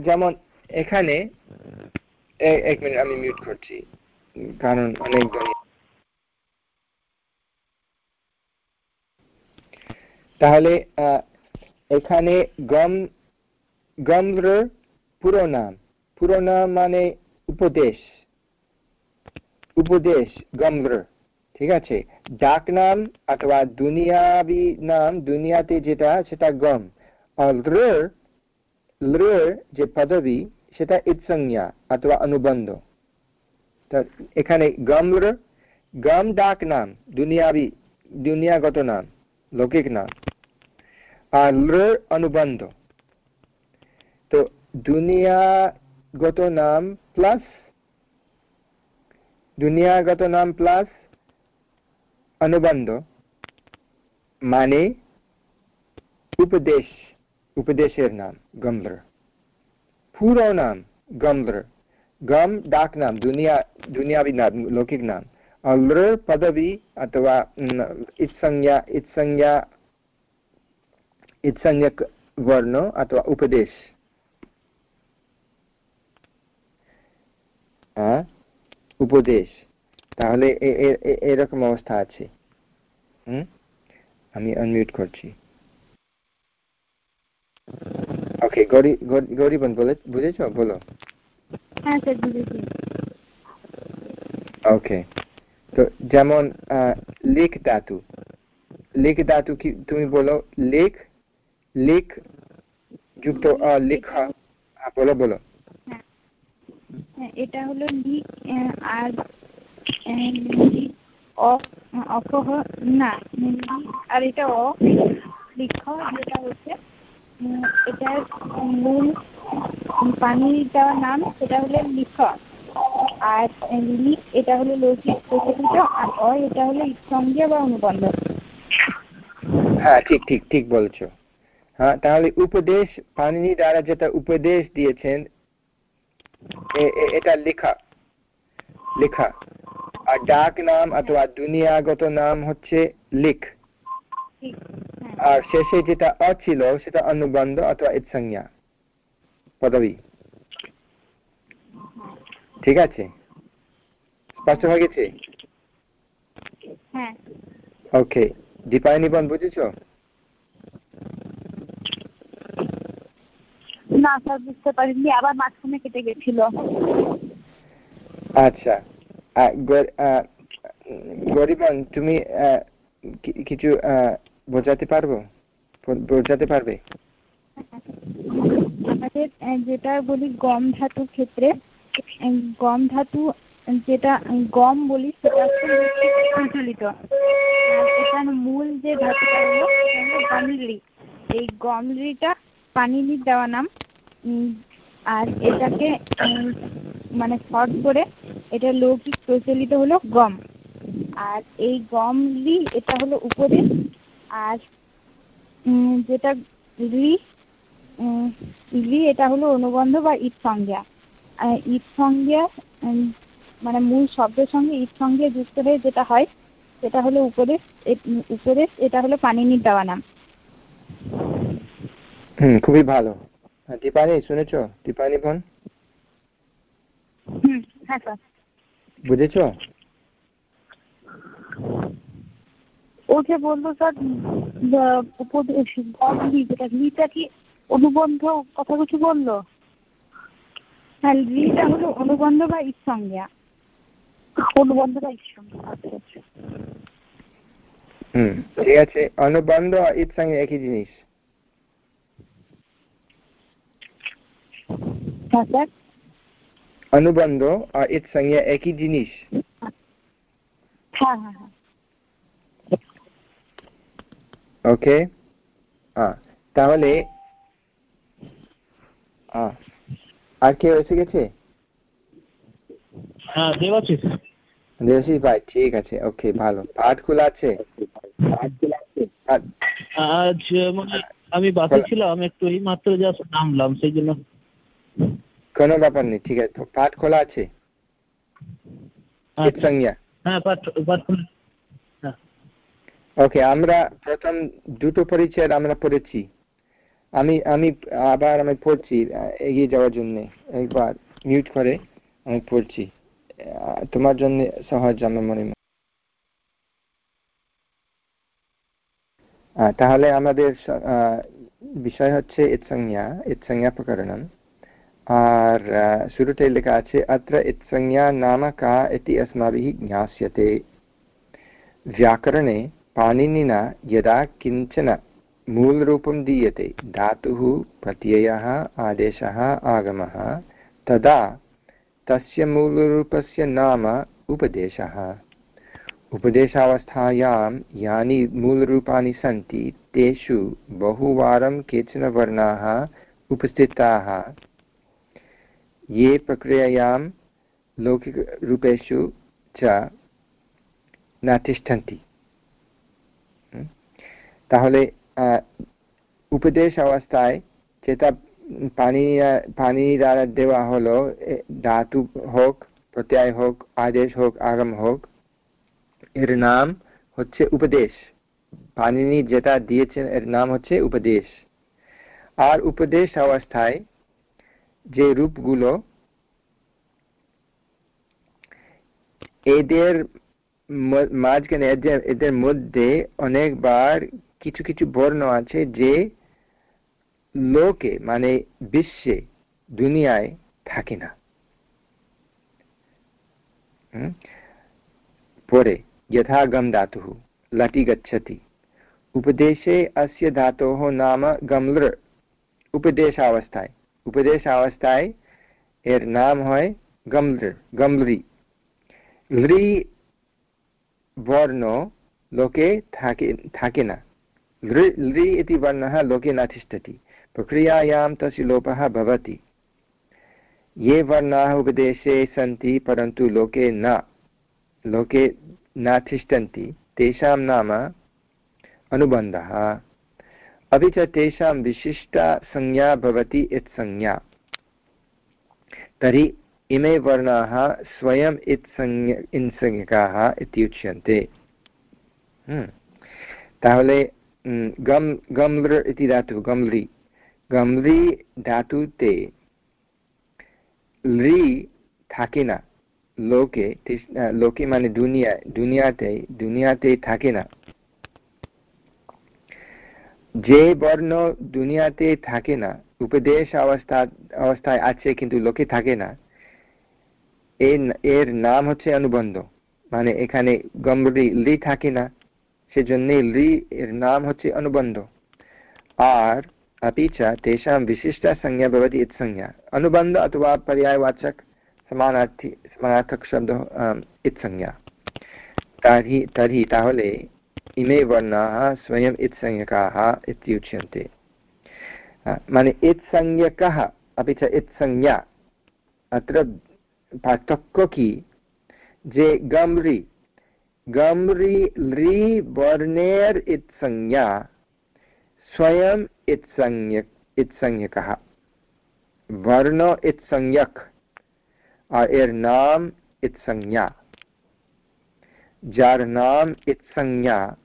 যেমন এখানে এক মিনিট, আমি মিউট করছি, কারণ অনেক তাহলে এখানে গম, গম্র পুরো নাম। পুরো নাম মানে উপদেশ। উপদেশ, গম্র। ঠিক আছে? ডাক নাম অথবা দুনিয়াবি নাম, দুনিয়াতে যেটা, সেটা গম। আর ল যে পদবী, সেটা ইৎসংজ্ঞা অথবা অনুবন্ধ। এখানে গম গম ডাক নাম দুনিয়াবি দুনিয়াগত নাম, লৌকিক নাম। আর ল অনুবন্ধ। তো দুনিয়াগত নাম প্লাস, দুনিয়াগত নাম প্লাস অনুবন্ধ মানে উপদেশ উপদেশের নাম গম্বর পুরো নাম গম্বর গম ডাক নাম দুনিয়া দুনিয়াবি নাম লৌকিক নাম আর পদবী অথবা ইৎসংজ্ঞা ইৎসংজ্ঞা ইৎসংজ্ঞক বর্ণ অথবা উপদেশ হ্যাঁ উপদেশ তাহলে এরকম অবস্থা আছে। হুম? আমি আনমিউট করছি। ওকে গরিবন বলে বুঝেছ? বলো। হ্যাঁ স্যার বুঝেছি। ওকে তো যেমন লিখ ধাতু। লিখ ধাতু কি তুমি বলো লিখ লিখ যুক্ত লেখা বলো বলো। হ্যাঁ, এটা হলো লিখ আর অপহ না আর এটা অ লিখ যেটা হচ্ছে এটার মূল পানি দেওয়ার নাম সেটা হলো লিখ আর লিখ এটা হলো লৌকিক প্রচলিত আর অ এটা হলো সঙ্গে বা অনুবন্ধ হ্যাঁ ঠিক ঠিক ঠিক বলছো। হ্যাঁ তাহলে উপদেশ পানিনি দ্বারা যেটা উপদেশ দিয়েছেন এটা লেখা লেখা। ডাক নাম অথবা দুনিয়াগত নাম হচ্ছে লিখ আর শেষে যেটা অছিল সেটা অনুবন্ধ অথবা ইৎসংজ্ঞা পদবী। ঠিক আছে? স্পষ্ট হয়ে গেছে? ওকে। দীপায় নিবন বুঝেছ? না স্যার বুঝতে পারিনি। আবার মাঝখানে কেটে গেছিল। আচ্ছা। গরিবন তুমি কিছু বোঝাতে পারব? বোঝাতে পারবে? আমাদের যেটা বলি গম ধাতু ক্ষেত্রে গম ধাতু, যেটা গম বলি সেটা প্রচলিত এখানে মূল যে ধাতুটা হলো গমলি এই গমলিটা পানির দেওয়া নাম। আর এটাকে মানে শর্ট করে এটা লৌকিক প্রচলিত হলো গম। আর এই গমলি এটা হলো উপদেশ। আর যেটা লি লি এটা হলো অনুবন্ধ বা ঈদ সংজ্ঞা ঈদ সংজ্ঞা মানে মূল শব্দের সঙ্গে ঈদ সংজ্ঞা যুক্ত হয়ে যেটা হয় সেটা হলো উপদেশ। উপদেশ এটা হলো পানিনির দেওয়া নাম। হুম খুবই ভালো। দীপানি শুনেছ? দীপানি বোন? হুম হ্যাঁ স্যার। বুঝেছ? ও যে বলল স্যার উপদেশ যেটা লিটা কি অনুবন্ধ কথা কিছু বলল? হ্যাঁ লিটা হলো অনুবন্ধ বা ইৎসংজ্ঞা। অনুবন্ধ বা ইৎসংজ্ঞা আচ্ছা আচ্ছা। হুম ঠিক আছে অনুবন্ধ আর ইৎসংজ্ঞা একই জিনিস। হ্যাঁ স্যার। অনুবন্ধ আর ইৎসংজ্ঞা একই জিনিস ওকে তাহলে আর কেউ এসে গেছে? হ্যাঁ দেবাশিস। দেবাশিস ভাই ঠিক আছে ওকে ভালো। পাঠ খোলা আছে? আজ মানে আমি বাসে ছিলাম একটু এই মাত্র জাস্ট নামলাম সেই জন্য কোনো ব্যাপার নেই ঠিক আছে পাঠ খোলা আছে? সংজ্ঞা হ্যাঁ পাঠ পাঠ করুন। ওকে আমরা প্রথম দুটো পরিচয় আমরা পড়েছি। আমি আমি আবার আমি পড়ছি এগিয়ে যাওয়ার জন্য। একবার মিউট করে আমি পড়ছি। তোমার জন্য সহজ আমার মনে হয়। তাহলে আমাদের বিষয় হচ্ছে ইৎসংজ্ঞা ইৎসংজ্ঞা প্রকরণম। आर् सुरुटेलिकाचे अत्र इत्संज्ञा नाम का इति अस्माभिः ज्ञास्यते। व्याकरणे पाणिनिना यदा किंचन मूलरूपं दीयते, धातुः प्रत्ययः, आदेशः, आगमः, तदा तस्य मूलरूपस्य नाम उपदेशः। उपदेशावस्थायां यानि मूलरूपाणि सन्ति, तेषु बहुवारं केचन वर्णाः उपस्थिताः। ये प्रक्रियायां लौकिकरूपेषु च न तिष्ठन्ति হুম? তাহলে আহ, উপদেশ অবস্থায় যেটা পানি আহ, পানি দ্বারা দেওয়া হলো এ, ধাতু হোক প্রত্যয় হোক আদেশ হোক আগম হোক এর নাম হচ্ছে উপদেশ পানিনি যেটা দিয়েছেন এর নাম হচ্ছে উপদেশ আর উপদেশ অবস্থায় যে রূপগুলো এদের ম- মাঝখানে এদের এদের মধ্যে অনেকবার কিছু কিছু বর্ণ আছে যে লোকে মানে বিশ্বে দুনিয়ায় থাকে না হুম? পরে यथा गम धातुः लटि गच्छति उपदेशे अस्य धातोः नाम गम्लृ উপদেশাবস্থায় উপদেশাবস্থায় এর নাম হয় গমলৃ গমলৃ লৃ বর্ণ লোকে থাকে থাকে না लृ लृ इति वर्णः लोके न तिष्ठति प्रक्रियायां तस्य लोपः भवति ये वर्णाः उपदेशे सन्ति परन्तु लोके न लोके न तिष्ठन्ति तेषां नाम अनुबन्धः अपि च तेषां विशिष्टा संज्ञा भवति इत्संज्ञा तर्हि इमे वर्णाः स्वयम् इत्संज्ञ ইনসংজ্ঞকাः इत्युच्यन्ते হুম। তাহলে উম, গম গমলৃ ইতি ধাতু গমলি গমলি ধাতুতে লি থাকে না লোকে তিস- আহ, লোকে মানে দুনিয়ায় দুনিয়াতে দুনিয়াতে থাকে না যে বর্ণ দুনিয়াতে থাকে না উপদেশ অবস্থা অবস্থায় আছে কিন্তু লোকে থাকে না এর এর নাম হচ্ছে অনুবন্ধ মানে এখানে গম্ভীর লি থাকে না সেজন্য লি এর নাম হচ্ছে অনুবন্ধ আর अपि च तेषां विशिष्टा संज्ञा भवति इत्संज्ञा अनुबन्ध अथवा पर्यायवाचक समानार्थी समानार्थक शब्दः आम्, इत्संज्ञा तर्हि तर्हि तावले इमे वर्णाः स्वयम् इत्संज्ञकाः इत्युच्यन्ते। माने इत्संज्ञकः, अपि च इत्संज्ञा, अत्र पार्थक्य जे गम्रि गम्रि लि वर्णेर् इत्संज्ञा, स्वयम् इत्संज्ञ, इत्संज्ञकः। वर्ण इत्संज्ञक् एर्नाम् इत्संज्ञा। जार इत्संज्ञा।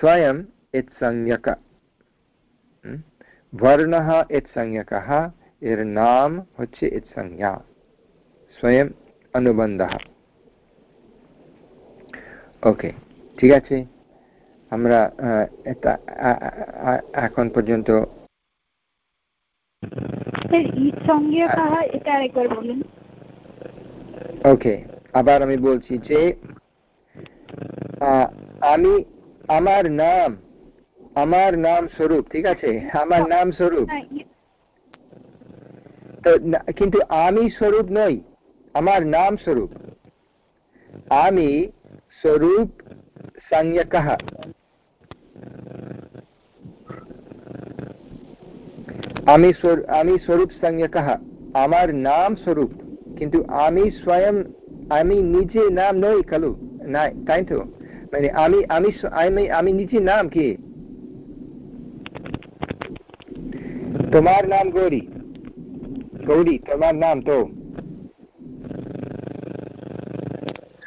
स्वयं इत्संज्ञक वर्णः इत्संज्ञकः এর নাম হচ্ছে ইৎসংজ্ঞা স্বয়ং অনুবন্ধः ওকে ঠিক আছে আমরা আহ, এটা আ- আ- আ- এখন পর্যন্ত স্যার ঈদ সঙ্গে কাহা এটা আরেকবার বলুন ওকে আবার আমি বলছি যে আহ, আমি আমার নাম আমার নাম স্বরূপ ঠিক আছে? আমার নাম স্বরূপ। হ্যাঁ, তো কিন্তু আমি স্বরূপ নই আমার নাম স্বরূপ। আমি স্বরূপ সংজ্ঞকः আমি আমি স্বরূপ সংজ্ঞকः আমার নাম স্বরূপ কিন্তু আমি স্বয়ং আমি নিজে নাম নই খালু না তাই তো? মানে আমি আমি আমি আমি নিজে নাম কি? তোমার নাম গৌরী। গৌরী তোমার নাম তো।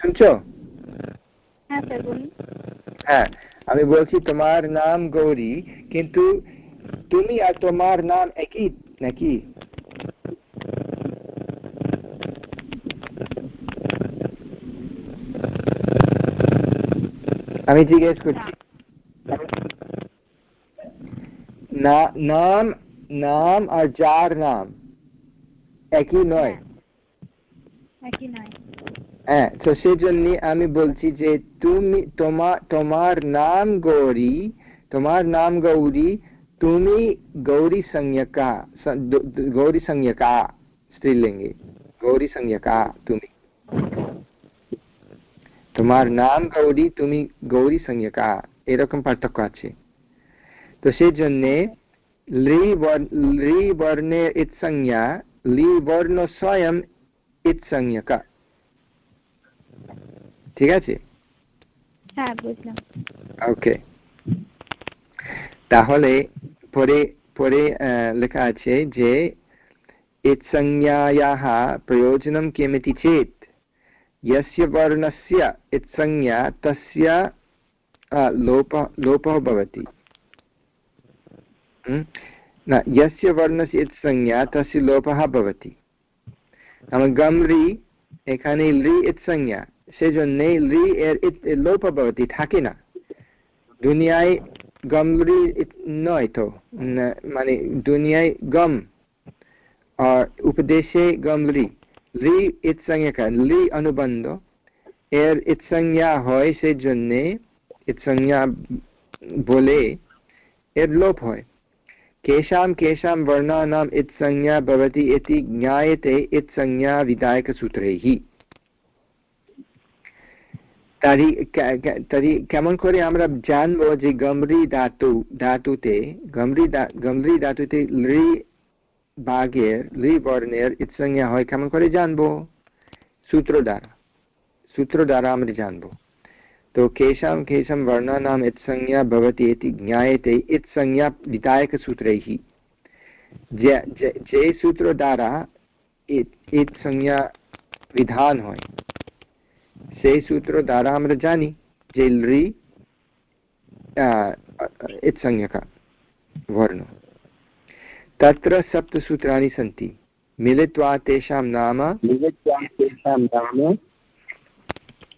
শুনছো? হ্যাঁ হ্যাঁ আমি বলছি তোমার নাম গৌরী কিন্তু তুমি আর তোমার নাম একই নাকি? আমি জিজ্ঞেস করছি না নাম নাম আর যার নাম একই নয় একই নয় হ্যাঁ তো সেই জন্য আমি বলছি যে তুমি তোমার তোমার নাম গৌরী তোমার নাম গৌরী তুমি গৌরী সংজ্ঞকা স- দ- দ- গৌরী সংজ্ঞকা স্ত্রীলিঙ্গে গৌরী সংজ্ঞকা তুমি তোমার নাম গৌরী তুমি গৌরী সঙ্গে কা এরকম পার্থক্য আছে তো সেই জন্য লি লি বর্ণের ইৎসংজ্ঞা লি বর্ণ স্বয়ং ইৎসংজ্ঞা ঠিক আছে ওকে তাহলে পরে পরে লেখা আছে যে ইৎসংজ্ঞায়াः প্রয়োজनं কিমিতি চেত यस्य वर्णस्य इत्संज्ञा तस्य अ, लोप लोपः भवति হুম? না यस्य वर्णस्य इत्संज्ञा तस्य लोपः भवति নাম গমরি এখানে লি ইৎসংজ্ঞা সেজন্যে লি এর ইত- লোপ ভবতি থাকে না দুনিয়ায় গমরি ইত- নয় তো না, মানে দুনিয়ায় গম আর উপদেশে গমরি লি ইৎসংজ্ঞা লি অনুবন্ধ এর ইৎসংজ্ঞা হয় সেই জন্যে ইৎসংজ্ঞা বলে এর লোপ হয় केषां केषां वर्णानाम् इत्संज्ञा भवति इति ज्ञायते इत्संज्ञा विधायकसूत्रैः তরি তরি কেমন করে আমরা জানবো যে গমরি ধাতু ধাতুতে গমরি ধা- গমরি ধাতুতে লি ভাগের লি বর্ণের ইৎসংজ্ঞা হয় কেমন করে জানবো সূত্র দ্বারা সূত্র দ্বারা আমরা জানবো तो केषां केषां वर्णानाम् इत्संज्ञा भवति इति ज्ञायते इत्संज्ञा विधायकसूत्रैः যে যে- যে সূত্র দ্বারা ইত সংজ্ঞা বিধান হয় সেই সূত্র দ্বারা আমরা জানি যে রি ইত সংজ্ঞকা বর্ণ तत्र सप्तसूत्राणि सन्ति। मिलित्वा तेषां नाम मिलित्वा तेषां नाम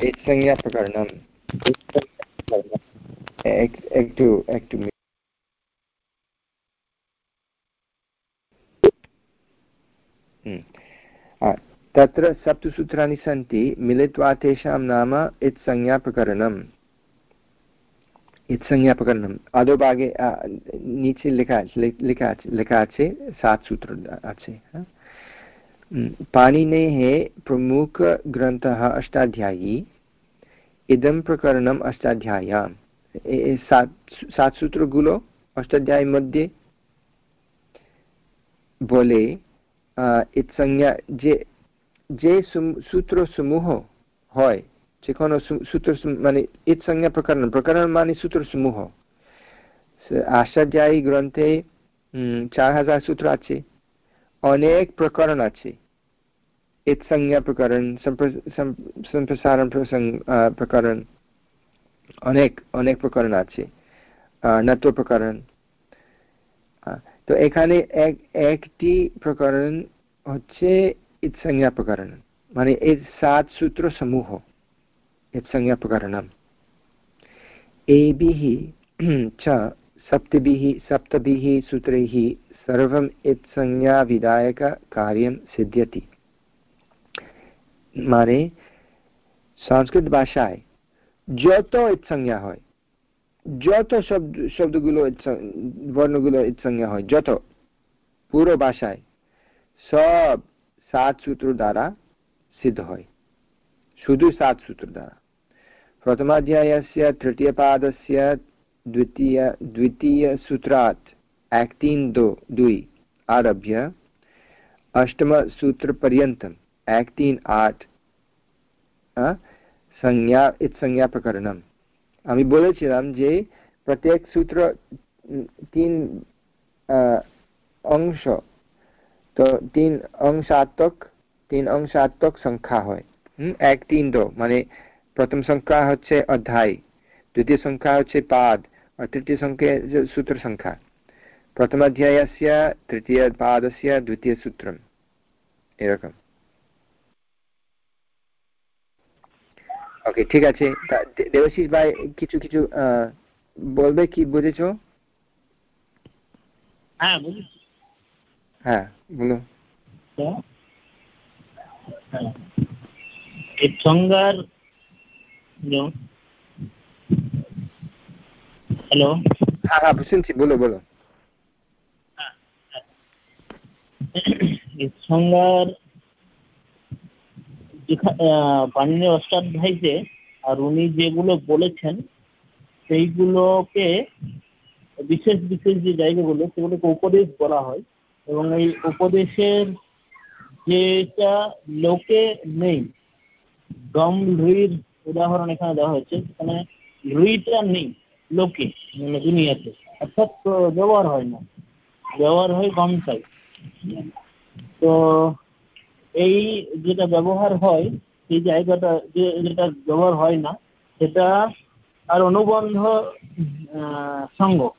संज्ञाप्रकरणम् हम्म। तत्र सप्तसूत्राणि सन्ति मिलित्वा तेषां नाम इत्संज्ञाप्रकरणम् ইৎসংজ্ঞাপকরণম আদোভাগে নিচে লেখা আছে লে- লেখা আছে লেখা আছে সাত সূত্র আছে হ্যাঁ? উম, পাণিনেः प्रमुखग्रन्थः अष्टाध्यायी ইদম প্রকরণম অষ্টাধ্যায়াম এ- এ সাত সাত সূত্রগুলো অষ্টাধ্যায়ের মধ্যে বলে আহ, ইৎসংজ্ঞা যে যে সূ- সূত্র সমূহ হয় যে কোনো সূত্র মানে ইৎসংজ্ঞা প্রকরণ প্রকরণ মানে সূত্র সমূহ আষ্টাধ্যায়ী গ্রন্থে চার হাজার সূত্র আছে অনেক প্রকরণ আছে ইৎসংজ্ঞা প্রকরণ সম্প্র- সম্প্রসারণ প্রকরণ অনেক অনেক প্রকরণ আছে নত্ব প্রকরণ তো এখানে এক একটি প্রকরণ হচ্ছে ইৎসংজ্ঞা প্রকরণ মানে এই সাত সূত্র সমূহ ইৎসংজ্ঞা প্রকরণম एभिः च सप्तभिः सप्तभिः सूत्रैः सर्वम् इत्संज्ञाविधायककार्यं सिद्ध्यति মানে সংস্কৃত ভাষায় যত ইৎসংজ্ঞা হয় যত শব্দ শব্দগুলো ইৎসং- বর্ণগুলো ইৎসংজ্ঞা হয় যত পুরো ভাষায় সব সাত সূত্র দ্বারা সিদ্ধ হয় শুধু সাত সূত্র দ্বারা प्रथमाध्यायस्य तृतीयपादस्य द्वितीय द्वितीयसूत्रात् एक तीन दो दुई आरभ्य अष्टमसूत्रपर्यन्तम् एक तीन आठ अ, संज्ञा ইৎসংজ্ঞা প্রকরণম আমি বলেছিলাম যে প্রত্যেক সূত্র উম, তিন আহ, অংশ তো তিন অংশাত্মক তিন অংশাত্মক সংখ্যা হয় এক তিন দো মানে प्रथम संख्या हे अध्याय द्वितीय संख्या हे पाद और तृतीय संख्या सूत्र संख्या। प्रथम अध्याय से तृतीय पाद से द्वितीय सूत्र एरक ओके ठीक है देवशीष भाई किचु किचु बोल कि बुझे छो हाँ बोलो। हाँ। সংজ্ঞার হ্যালো হ্যাঁ হ্যাঁ শুনছি বলো বলো সংজ্ঞার পানিনি অষ্টাধ্যায়ীতে আর উনি যেগুলো বলেছেন সেইগুলোকে বিশেষ বিশেষ যে জায়গাগুলো সেগুলোকে উপদেশ বলা হয় এবং এই উপদেশের যেটা লোকে নেই গম লুইর উদাহরণ এখানে দেওয়া হয়েছে সেখানে লুইটা নেই, লোকে মানে দুনিয়াতে, অর্থাৎ ব্যবহার হয় না। ব্যবহার হয় গমটাই তো এই যেটা ব্যবহার হয় সেই জায়গাটা যে যেটা ব্যবহার হয় না, সেটা আর অনুবন্ধ সঙ্গক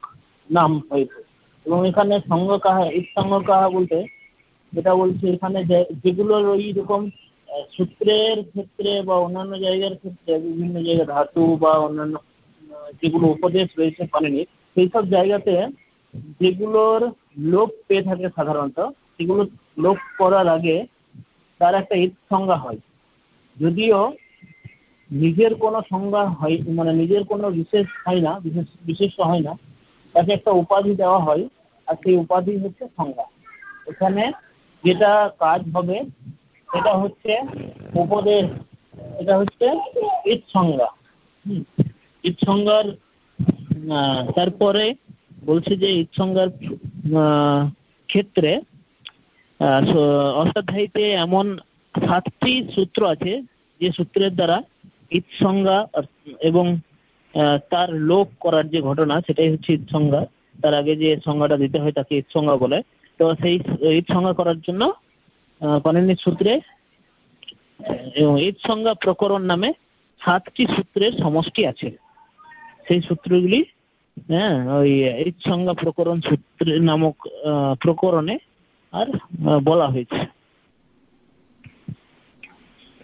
নাম হয়েছে এবং এখানে সঙ্গ কাহা এই সঙ্গ কাহা বলতে যেটা বলছে এখানে যেগুলোর ওই রকম সূত্রের ক্ষেত্রে বা অন্যান্য জায়গার ক্ষেত্রে বিভিন্ন জায়গায় ধাতু বা অন্যান্য, যেগুলো উপদেশ রয়েছে পানিনির সেই সব জায়গাতে যেগুলোর লোপ পেয়ে থাকে সাধারণত, সেগুলো লোপ করার আগে তার একটা ঈদ সংজ্ঞা হয়। যদিও নিজের কোনো সংজ্ঞা হয় মানে নিজের কোনো বিশেষ হয় না, বিশেষ বিশেষ হয় না, তাকে একটা উপাধি দেওয়া হয়, আর সেই উপাধি হচ্ছে সংজ্ঞা। এখানে যেটা কাজ হবে এটা হচ্ছে উপদেশ, এটা হচ্ছে ঈদ সংজ্ঞা ঈদ সংজ্ঞার তারপরে বলছে যে ঈদ সংজ্ঞার ক্ষেত্রে অষ্টাধ্যায়ীতে এমন সাতটি সূত্র আছে যে সূত্রের দ্বারা ঈদ সংজ্ঞা এবং তার লোপ করার যে ঘটনা, সেটাই হচ্ছে ঈদ সংজ্ঞা তার আগে যে সংজ্ঞাটা দিতে হয় তাকে ঈদ সংজ্ঞা বলে। তো সেই ঈদ সংজ্ঞা করার জন্য পানিনি সূত্রে এবং ঈদ সংজ্ঞা প্রকরণ নামে সাতটি সূত্রের সমষ্টি আছে। সেই সূত্রগুলি হ্যাঁ ওই ঈদ সংজ্ঞা প্রকরণ সূত্র নামক প্রকরণে আর বলা হয়েছে।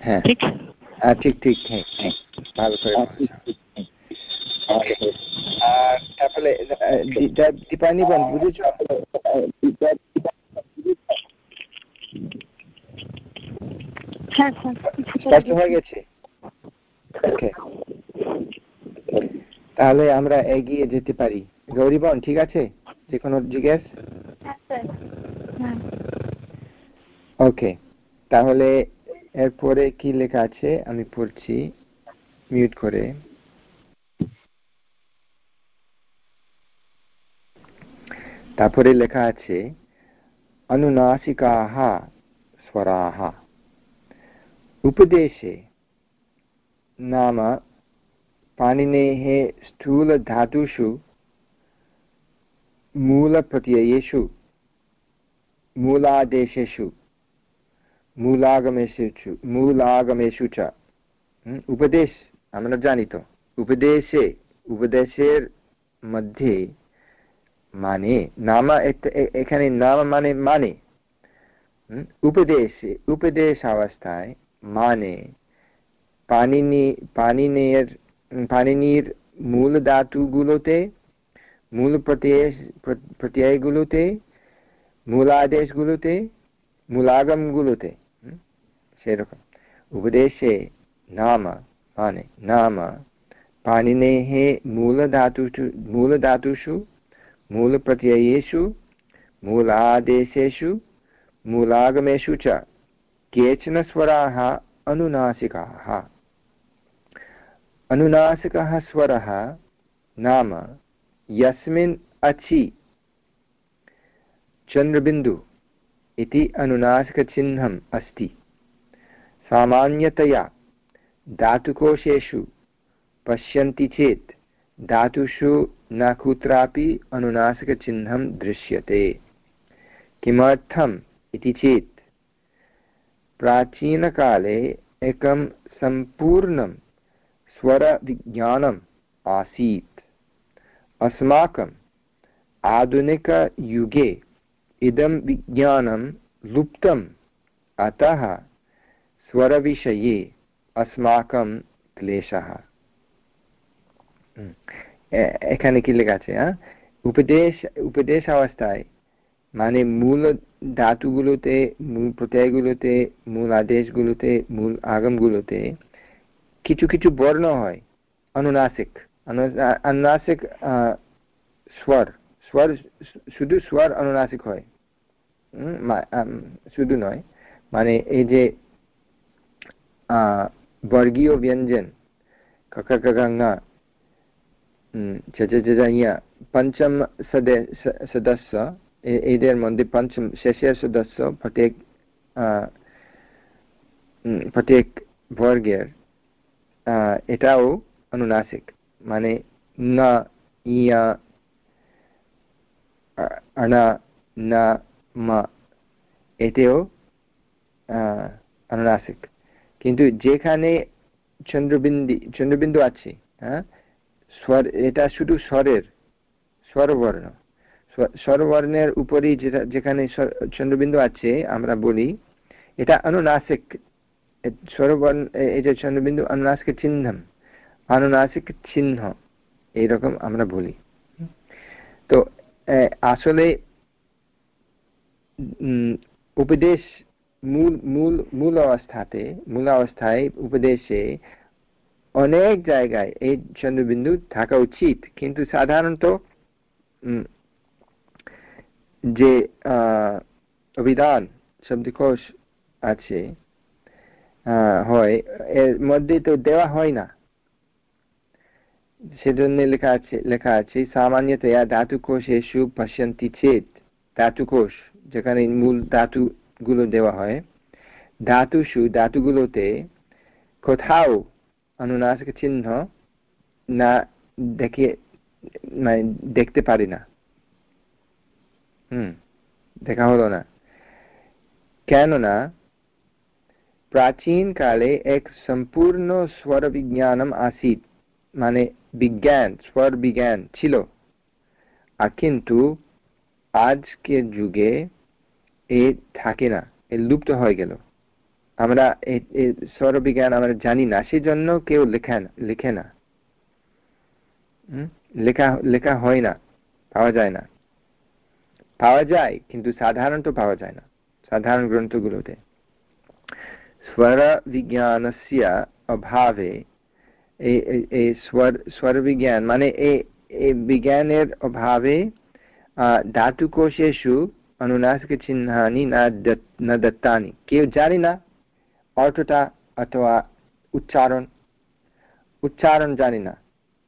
হ্যাঁ। ঠিক? হ্যাঁ ঠিক ঠিক হ্যাঁ হ্যাঁ ভালো করে আর তারপরে দীপানি বোন বুঝেছ? হয়ে ওকে তাহলে আমরা এগিয়ে যেতে পারি। গৌরীবন, ঠিক আছে? যে কোনো জিজ্ঞেস? ওকে তাহলে এরপরে কি লেখা আছে? আমি পড়ছি। মিউট করে। তারপরে লেখা আছে अनुनासिकाः स्वराः। उपदेशे नाम पाणिनेः स्थूलधातुषु मूलप्रत्ययेषु, मूलादेशेषु, मूलागमेषु च मूलागमेषु च। हम्म, उपदेश, नाम न जानीतो। उपदेशे उपदेशेर्मध्ये মানে নামা এখানে নামা মানে মানে। উপদেশে, উপদেশ অবস্থায় মানে পানিনি পানিনের পানিনির মূল ধাতুগুলোতে, মূল প্রত্যয় প্রত্যয়গুলোতে, মূলাদেশগুলোতে, মূলাগমগুলোতে। সেরকম। উপদেশে নাম মানে নাম পানিনে মূল ধাতু মূল মূলধাতুষু मूलप्रत्ययेषु, मूलादेशेषु, मूलागमेषु च केचन स्वराः अनुनासिकाः। अनुनासिकः स्वरः नाम यस्मिन् अचि चन्द्रबिन्दु इति अनुनासिकचिह्नम् अस्ति। सामान्यतया धातुकोशेषु पश्यन्ति चेत् धातुषु न कुत्रापि अनुनासिकचिह्नं दृश्यते। किमर्थम् इति चेत्, प्राचीनकाले एकं सम्पूर्णं स्वरविज्ञानम् आसीत्। अस्माकम् आधुनिकयुगे इदं विज्ञानं लुप्तम्। अतः स्वरविषये अस्माकं क्लेशः। এখানে কি লেখা আছে হ্যাঁ? উপদেশ উপদেশ অবস্থায়। মানে মূল ধাতুগুলোতে, মূল প্রত্যয়গুলোতে, মূল আদেশগুলোতে, মূল আগমগুলোতে কিছু কিছু বর্ণ হয়। অনুনাসিক। অনুনাসিক স্বর। স্বর শুধু স্বর অনুনাসিক হয়। শুধু নয়। মানে এই যে বর্গীয় ব্যঞ্জন। কাকা কাকা ইয়া পঞ্চম সদস্য এদের মধ্যে পঞ্চম শেষের সদস্য প্রত্যেক প্রত্যেক বর্গের এটাও অনুনাসিক মানে না ইয়া আনা না মা এতেও অনুনাসিক কিন্তু যেখানে চন্দ্রবিন্দু চন্দ্রবিন্দু আছে হ্যাঁ স্বর, এটা শুধু স্বরের, স্বরবর্ণ। স্বরবর্ণের উপরই যেটা, যেখানে চন্দ্রবিন্দু আছে, আমরা বলি, এটা অনুনাসিক স্বরবর্ণ এই যে চন্দ্রবিন্দু অনুনাসিক চিহ্নম, অনুনাসিক চিহ্ন, এইরকম আমরা বলি। তো আসলে উপদেশ মূল মূল মূল অবস্থাতে, মূল অবস্থায় উপদেশে অনেক জায়গায় এই চন্দ্রবিন্দু থাকা উচিত। কিন্তু সাধারণত যে অভিধান, শব্দকোষ আছে হয়, এর মধ্যে তো দেওয়া হয় না। সেজন্য লেখা আছে লেখা আছে, সামান্যতয়া ধাতুকোষেষু পশ্যন্তি চেত ধাতুকোষ, যেখানে মূল ধাতু গুলো দেওয়া হয়। ধাতুষু ধাতুগুলোতে কোথাও অনুনাসিক চিহ্ন না দেখে মানে দেখতে পারি না। হুম, দেখা হলো না। কেননা প্রাচীনকালে এক সম্পূর্ণ স্বর বিজ্ঞানম আসিত মানে বিজ্ঞান স্বর বিজ্ঞান ছিল। আর কিন্তু আজকের যুগে এ থাকে না, এ লুপ্ত হয়ে গেল। আমরা স্বরবিজ্ঞান আমরা জানি না, সেজন্য কেউ লেখেন লিখে না। লেখা লেখা হয় না, পাওয়া যায় না। পাওয়া যায়, কিন্তু সাধারণত পাওয়া যায় না, সাধারণ গ্রন্থগুলোতে। স্বর বিজ্ঞানস্য অভাবে এই স্বর স্বর বিজ্ঞান মানে এই বিজ্ঞানের অভাবে ধাতুকোষেষু অনুনাসিকচিহ্নানি না দত্তানি। কেউ জানি না অর্থটা অথবা উচ্চারণ উচ্চারণ জানি না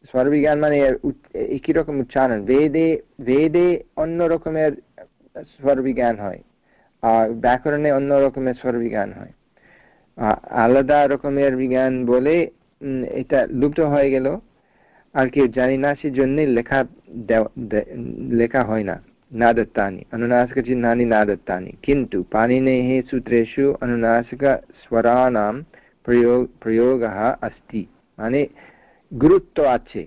স্বরবিজ্ঞান মানে একই রকম উচ্চারণ বেদে বেদে অন্য রকমের স্বরবিজ্ঞান হয় আর ব্যাকরণে অন্য রকমের স্বরবিজ্ঞান হয় আলাদা রকমের বিজ্ঞান বলে এটা লুপ্ত হয়ে গেল আর কেউ জানি না সেজন্যে লেখা লেখা হয় না। न दत्तानि अनुनासिकचिह्नानि न दत्तानि किन्तु पाणिनेः सूत्रेषु अनुनासिकस्वराणां प्रयोग प्रयोगः अस्ति মানে গুরুত্ব আছে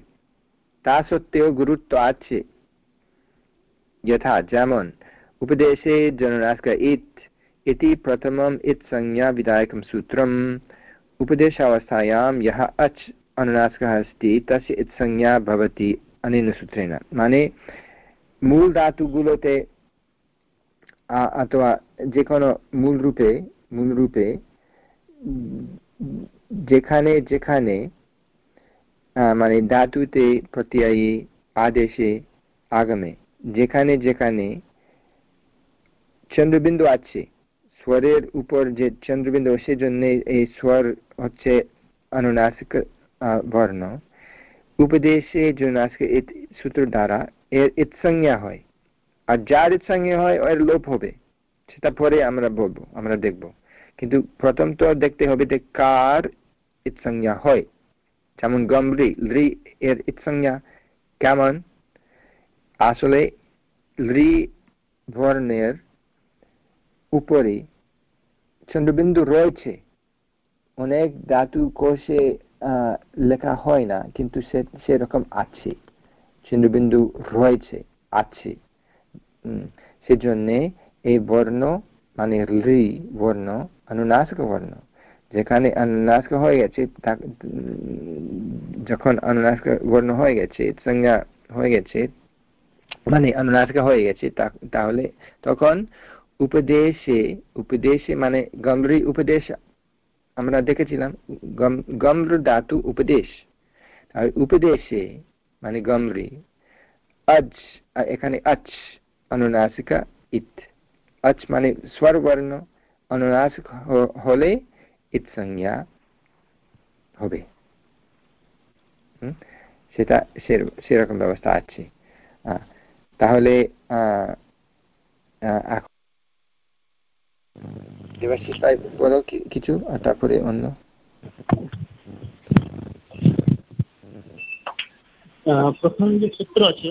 তা সত্ত্বেও গুরুত্ব আছে यथा যেমন उपदेशे जननास्क इत् इति प्रथमम् इत् संज्ञा विधायकं सूत्रम् उपदेशावस्थायां यः अच् अनुनासिकः अस्ति तस्य इत् संज्ञा भवति अनेन सूत्रेण মানে মূল ধাতুগুলোতে অথবা যে কোনো মূল রূপে মূল রূপে, যেখানে যেখানে মানে ধাতুতে প্রত্যয়ী আদেশে আগমে, যেখানে যেখানে চন্দ্রবিন্দু আছে, স্বরের উপর যে চন্দ্রবিন্দু, সেজন্য এই স্বর হচ্ছে অনুনাসিক বর্ণ। উপদেশে জনাসিক সূত্র দ্বারা এর ইৎসংজ্ঞা হয়। আর যার ইৎসংজ্ঞা হয় এর লোপ হবে। সেটা পরে আমরা বলব, আমরা দেখব। কিন্তু প্রথম তো দেখতে হবে যে কার ইৎসংজ্ঞা হয়। যেমন গমরি লি এর ইৎসংজ্ঞা কেমন? আসলে লি বর্ণের উপরে চন্দ্রবিন্দু রয়েছে। অনেক ধাতু কোষে লেখা হয় না, কিন্তু সে, সেরকম আছে। চিহ্নবিন্দু রয়েছে, আছে। সেজন্যে এই বর্ণ মানে রি বর্ণ, অনুনাসিক বর্ণ। যেখানে অনুনাসিক হয়ে গেছে যখন অনুনাসিক বর্ণ হয়ে গেছে, সংজ্ঞা হয়ে গেছে মানে অনুনাসিক হয়ে গেছে তাহলে তখন উপদেশে উপদেশে মানে গম্রি উপদেশ আমরা দেখেছিলাম গম্র ধাতু উপদেশ। আর উপদেশে মানে গম্রি। আজ এখানে আচ, অনুনাসিকা, ইত। আচ মানে স্বরবর্ণ, অনুনাসিক হলে ইত সংজ্ঞা হবে। সেটা সেরকম ব্যবস্থা আছে। তাহলে দেবাশিস ভাই বলো কিছু? তারপরে অন্য? প্রথম যে সূত্র আছে,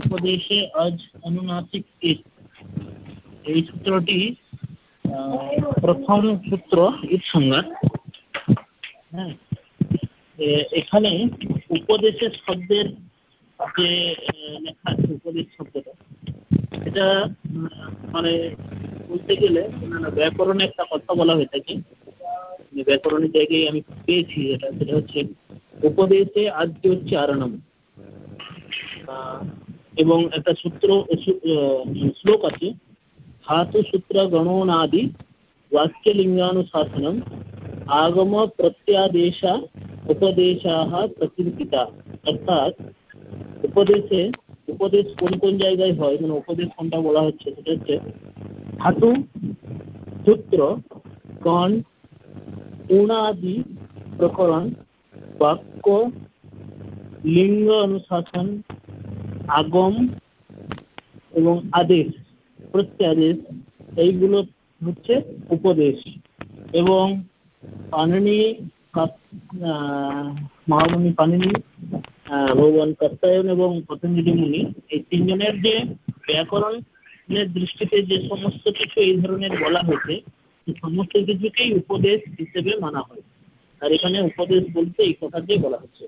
উপদেশে আজ অনুনাসিক এই সূত্রটি প্রথম সূত্র ঈদ সংজ্ঞা হ্যাঁ এখানে উপদেশের শব্দের যে লেখা আছে, উপদেশ শব্দটা এটা মানে বলতে গেলে ব্যাকরণে একটা কথা বলা হয়ে থাকে। ব্যাকরণের জায়গায় আমি পেয়েছি এটা, সেটা হচ্ছে উপদেশে আদ্য হচ্ছে আরণম এবং একটা সূত্র শ্লোক আছে ধাতু সূত্র গণনাদি বাক্য লিঙ্গানুশাসনম আগম প্রত্যাদেশ উপদেশাহ প্রতিরূপিতা অর্থাৎ উপদেশে, উপদেশ কোন কোন জায়গায় হয়? মানে উপদেশ কোনটা বলা হচ্ছে? সেটা হচ্ছে ধাতু সূত্র গণ উণাদি প্রকরণ বাক্য, লিঙ্গ অনুশাসন, আগম এবং আদেশ, প্রত্যাদেশ, এইগুলো হচ্ছে উপদেশ এবং পাননি মহামণি পানিনি ভগবান কাত্তায়ন এবং পতঞ্জলি মুনি এই তিনজনের যে ব্যাকরণের দৃষ্টিতে যে সমস্ত কিছু এই ধরনের বলা হয়েছে সমস্ত কিছুকেই উপদেশ হিসেবে মানা হয় আর এখানে উপদেশ বলতে এই কথাটাই বলা হচ্ছে।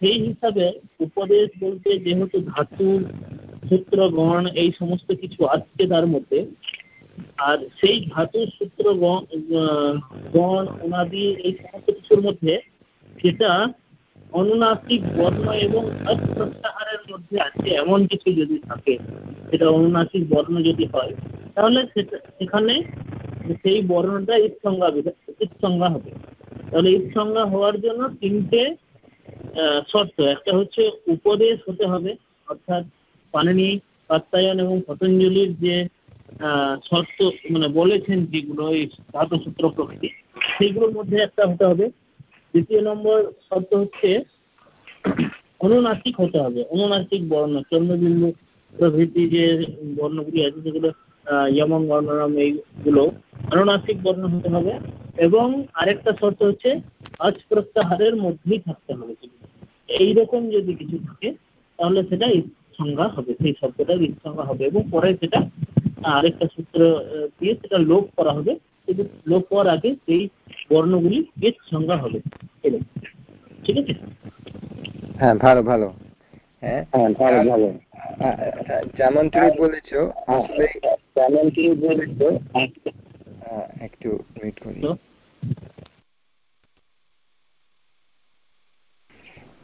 সেই হিসাবে উপদেশ বলতে যেহেতু ধাতু, সূত্র, গণ এই সমস্ত কিছু আজকে তার মধ্যে, আর সেই ধাতু, সূত্র, গণ অনাদি এই সমস্ত কিছুর মধ্যে সেটা অনুনাসিক বর্ণ এবং প্রত্যাহারের মধ্যে আছে এমন কিছু যদি থাকে, সেটা অনুনাসিক বর্ণ যদি হয়, তাহলে সেখানে সেই বর্ণটা সংজ্ঞা সংজ্ঞা হবে। তাহলে সংজ্ঞা হওয়ার জন্য তিনটে শর্ত। একটা হচ্ছে উপদেশ হতে হবে, অর্থাৎ পানিনি কাত্তায়ন এবং পতঞ্জলির যে শর্ত মানে বলেছেন যেগুলো এই ধাতুসূত্র প্রকৃতি, সেইগুলোর মধ্যে একটা হতে হবে। দ্বিতীয় নম্বর শব্দ হচ্ছে অনুনাসিক হতে হবে, অনুনাসিক বর্ণ, চন্দ্রবিন্দু প্রভৃতি যে বর্ণগুলি আছে সেগুলো যেমন বর্ণনাম এইগুলো অনুনাসিক বর্ণ হতে হবে এবং আরেকটা শর্ত হচ্ছে আজ প্রত্যাহারের মধ্যেই থাকতে হবে এইরকম যদি কিছু থাকে, তাহলে সেটা সংজ্ঞা হবে, সেই শব্দটা সংজ্ঞা হবে এবং পরে সেটা আরেকটা সূত্র দিয়ে সেটা লোপ করা হবে। কিন্তু লোপ হওয়ার আগে সেই বর্ণগুলি বেশ সংজ্ঞা হবে। ঠিক আছে? হ্যাঁ ভালো ভালো। হ্যাঁ হ্যাঁ ভালো ভালো। যেমন তুমি বলেছ আসলে যেমন তুমি বলেছ একটু ওয়েট করি।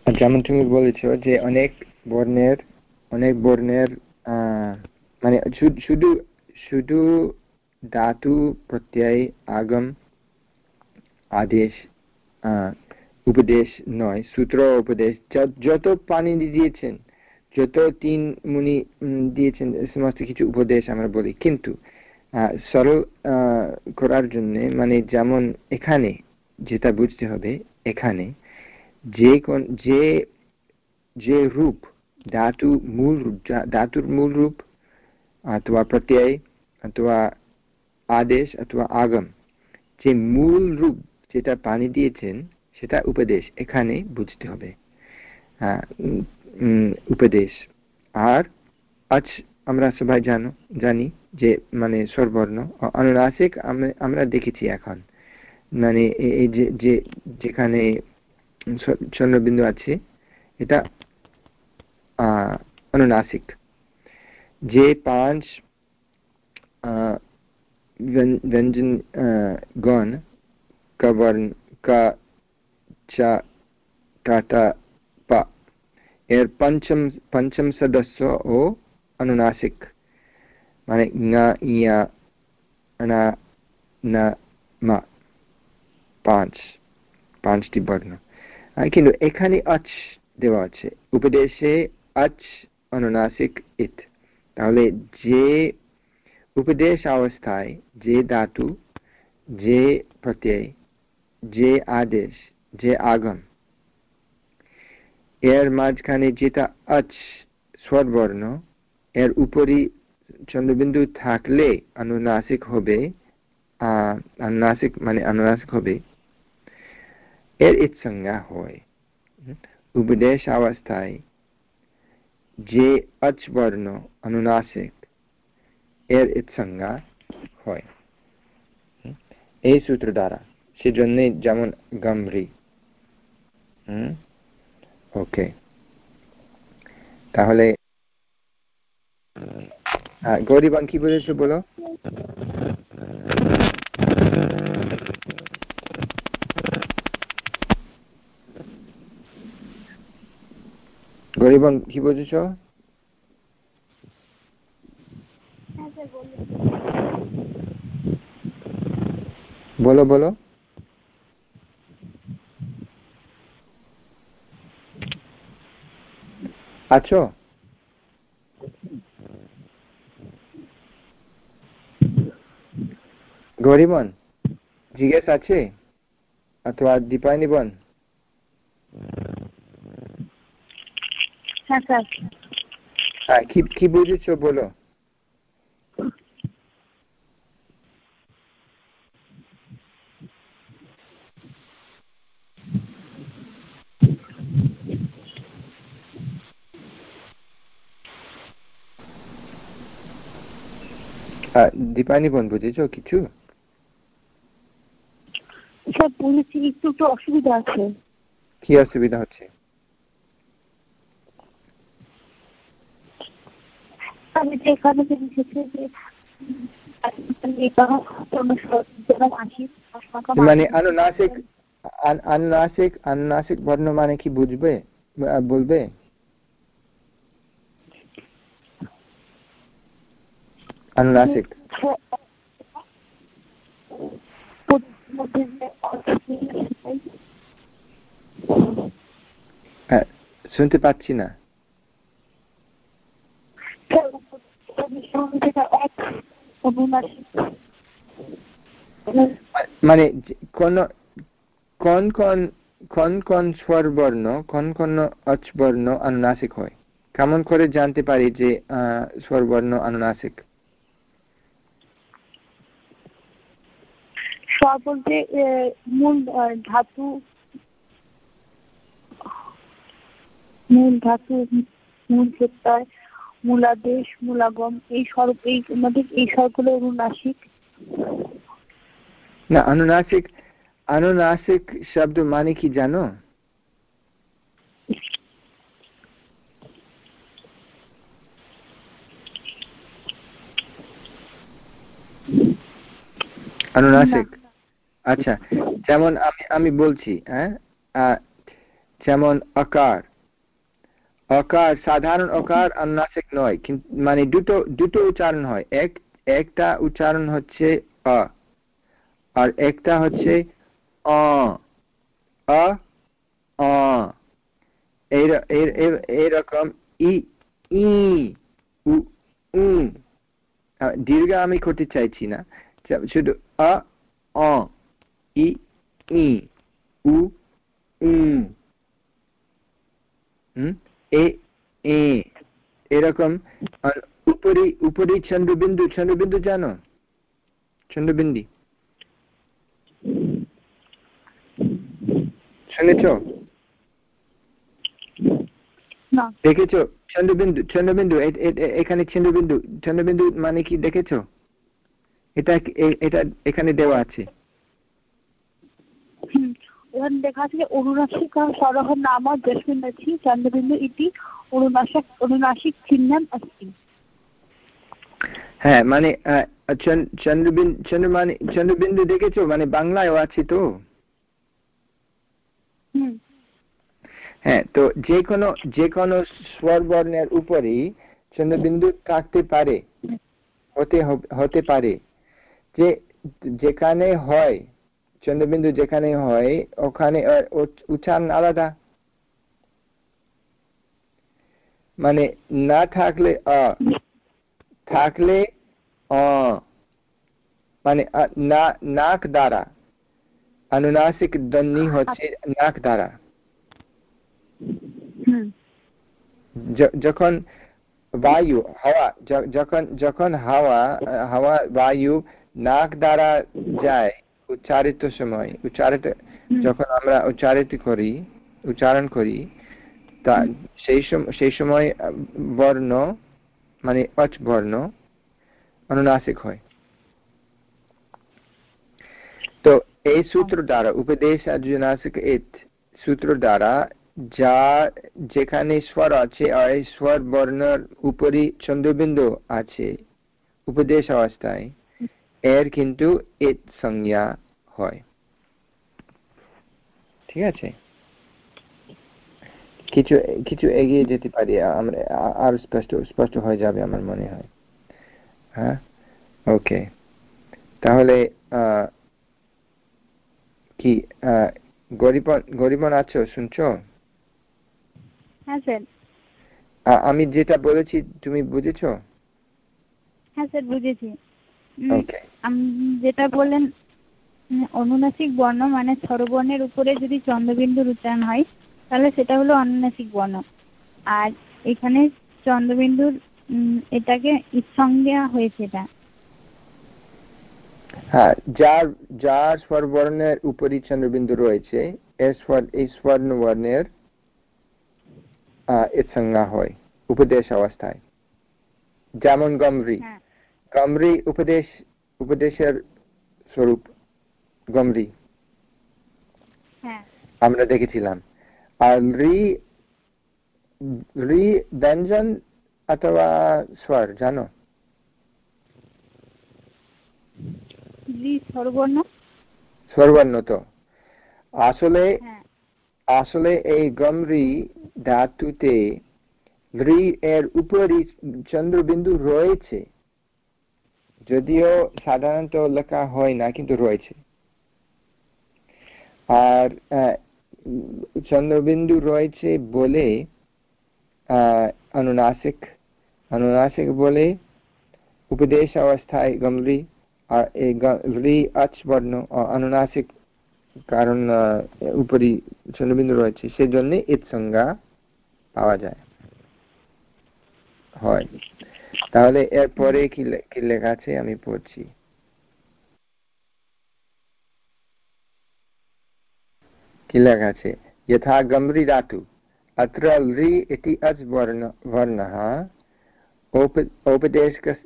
যেমন তুমি বলেছ যে অনেক বর্ণের অনেক বর্ণের মানে শুধু শুধু ধাতু প্রত্যয় আগম আদেশ উপদেশ নয় সূত্র উপদেশ যত পানি দিয়েছেন যত তিন মুনি দিয়েছেন সমস্ত কিছু উপদেশ আমরা বলি কিন্তু সরল করার জন্য মানে যেমন এখানে যেটা বুঝতে হবে এখানে যে কোন যে যে রূপ ধাতু মূল রূপ ধাতুর মূল রূপ अथवा प्रत्यय अथवा আদেশ অথবা আগম। যে মূল রূপ যেটা পানি দিয়েছেন, সেটা উপদেশ। এখানে বুঝতে হবে। উপদেশ। আর আজ আমরা সবাই জানো, জানি যে মানে স্বরবর্ণ অনুনাসিক আমরা দেখেছি এখন। মানে এই যে যে, যেখানে চন্দ্রবিন্দু আছে, এটা অনুনাসিক যে পাঁচ ব্যঞ্জন গণ কবর্ণ কা চা টাটা পা এর পঞ্চম পঞ্চম সদস্য ও অনুনাসিক মানে না ইয়া না না মা পাঁচ পাঁচটি বর্ণ কিন্তু এখানে আচ দেওয়া আছে উপদেশে আচ অনুনাসিক ইত তাহলে যে উপদেশ অবস্থায় যে ধাতু, যে প্রত্যয়, যে আদেশ, যে আগম। এর মাঝখানে যেটা আচ স্বরবর্ণ, এর উপরই চন্দ্রবিন্দু থাকলে অনুনাসিক হবে অনুনাসিক মানে অনুনাসিক হবে। এর ইৎসংজ্ঞা হয়। উপদেশ অবস্থায় যে অচবর্ণ অনুনাসিক এর ইৎসংজ্ঞা হয়। এই সূত্র দ্বারা সেজন্য যেমন গম্ভীর ওকে তাহলে গৌরীবান কি বলেছ বলো? গরিবন কি বুঝেছ বলো বলো। আছো? গরিবন জিজ্ঞেস আছে? অথবা দীপায়নি বন? হ্যাঁ হ্যাঁ কি কি বুঝেছ বলো। দীপানি বোন বুঝেছ কিছু স্যার বলেছি একটু একটু অসুবিধা আছে কি অসুবিধা হচ্ছে আমি যেখানে লিখেছি যে মানে আনুনাসিক আনুনাসিক আনুনাসিক বর্ণ মানে কি বুঝবে বলবে আনুনাসিক শুনতে পাচ্ছি না। মানে কোন কোন কোন স্বর বর্ণ কোন কোন অচবর্ণ অনুনাসিক হয়? কেমন করে জানতে পারি যে স্বর বর্ণ অনুনাসিক স্বর বলতে মূল ধাতু মূল ধাতু, মূল প্রত্যয় মূলাদেশ, মূলাগম, এই স্বর এই আমাদের এই স্বরগুলো অনুনাসিক। না অনুনাসিক অনুনাসিক শব্দ মানে কি জানো? অনুনাসিক আচ্ছা যেমন আমি আমি বলছি হ্যাঁ যেমন আকার অকার সাধারণ অকার অনুনাসিক নয় মানে দুটো দুটো উচ্চারণ হয়, এক, একটা উচ্চারণ হচ্ছে অ, আর একটা হচ্ছে অ এইরকম ই ই দীর্ঘ আমি করতে চাইছি না শুধু অ অ ই উ হুম? এ এ। এরকম। উপরি উপরি চন্দ্রবিন্দু চন্দ্রবিন্দু জানো? চন্দ্রবিন্দি শুনেছ? দেখেছ? চন্দ্রবিন্দু চন্দ্রবিন্দু এখানে চন্দ্রবিন্দু চন্দ্রবিন্দু মানে কি? দেখেছ? এটা এটা এখানে দেওয়া আছে। ওখানে লেখা আছে যে সরহ নাম চন্দ্রবিন্দু ইতি হ্যাঁ মানে চন্দ্রবিন্দু চন্দ্র মানে চন্দ্রবিন্দু দেখেছ? মানে আছে তো? হ্যাঁ তো যে কোনো যে কোনো উপরেই চন্দ্রবিন্দু থাকতে পারে। হতে হতে পারে। যে যেখানে হয় চন্দ্রবিন্দু যেখানে হয় ওখানে উচ্চারণ আলাদা। মানে না থাকলে অ থাকলে অ মানে নাক দ্বারা। অনুনাসিক ধ্বনি হচ্ছে নাক দ্বারা। যখন বায়ু হাওয়া যখন যখন হাওয়া হাওয়া বায়ু নাক দ্বারা যায় উচ্চারিত সময় উচ্চারিত যখন আমরা উচ্চারিত করি উচ্চারণ করি তা সেই সেই সময় বর্ণ মানে অচ বর্ণ অনুনাসিক হয়। তো এই সূত্র দ্বারা উপদেশ অনুনাসিক এত সূত্র দ্বারা যা যেখানে স্বর আছে আর এই স্বর বর্ণের উপরই চন্দ্রবিন্দু আছে উপদেশ অবস্থায় এর কিন্তু এত সংজ্ঞা। হয়। ঠিক আছে? কিছু কিছু এগিয়ে যেতে পারি আমরা আর স্পষ্ট স্পষ্ট হয়ে যাবে আমার মনে হয়। হ্যাঁ? ওকে। তাহলে কি গরিবন গরিবন আছো শুনছো? হ্যাঁ স্যার। আমি যেটা বলেছি তুমি বুঝেছ? হ্যাঁ স্যার বুঝেছি। যেটা বললেন অনুনাসিক বর্ণ মানে স্বরবর্ণের উপরে যদি চন্দ্রবিন্দুর উচ্চারণ হয় তাহলে সেটা হলো অনুনাসিক বর্ণ। আর এখানে চন্দ্রবিন্দুর এটাকে সংজ্ঞা হয়েছে এটা। হ্যাঁ যার যার স্বরবর্ণের উপরই চন্দ্রবিন্দু রয়েছে এই স্বর্ণবর্ণের এর সংজ্ঞা হয় উপদেশ অবস্থায়। যেমন গমরি। গমরি উপদেশ উপদেশের স্বরূপ। গমরি। আমরা দেখেছিলাম। আর রি রি ব্যঞ্জন অথবা স্বর জানো? স্বরবর্ণ? তো। আসলে আসলে এই গমরি ধাতুতে রি এর উপরই চন্দ্রবিন্দু রয়েছে। যদিও সাধারণত লেখা হয় না কিন্তু রয়েছে। আর চন্দ্রবিন্দু রয়েছে বলে অনুনাসিক অনুনাসিক বলে উপদেশ অবস্থায় গমরি আর এই রি আচ বর্ণ অনুনাসিক কারণ উপরই চন্দ্রবিন্দু রয়েছে, সেজন্য এর সংজ্ঞা পাওয়া যায়। হয়। তাহলে এরপরে কি লেখা আছে? আমি পড়ছি। ટીલकः છે यथा गम्रि धातु। अत्र लृ इति अच् वर्ण, वर्णः। औप, औपदेशिक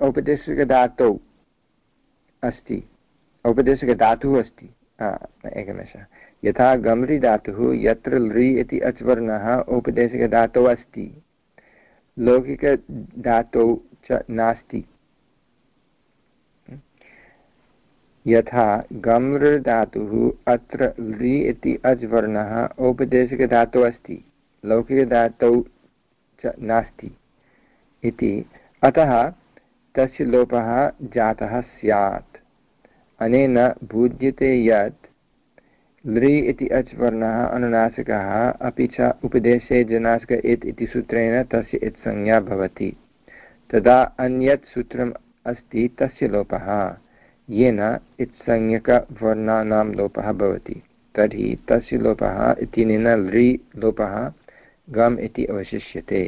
औपदेशिकधातौ अस्ति। औपदेशिकधातुः अस्ति। एकनिमेषः। यथा गम्रि धातुः, यत्र लृ इति अच् वर्णः औपदेशिकधातौ अस्ति। लौकिकधातौ च नास्ति। यथा गम्र धातुः अत्र लृ इति अज् वर्णः औपदेशिकधातौ अस्ति लौकिकधातौ च नास्ति इति। अतः तस्य लोपः जातः स्यात्। अनेन बुध्यते यत् लृ इति अच् वर्णः अनुनासिकः अपि च उपदेशे जनासिक इत् इति सूत्रेण तस्य इत्संज्ञा भवति। तदा अन्यत् सूत्रम् अस्ति तस्य लोपः। येन इत्संज्ञकवर्णानां लोपः भवति। तर्हि तस्य लोपः इत्यनेन लृ लोपः गम् इति अवशिष्यते।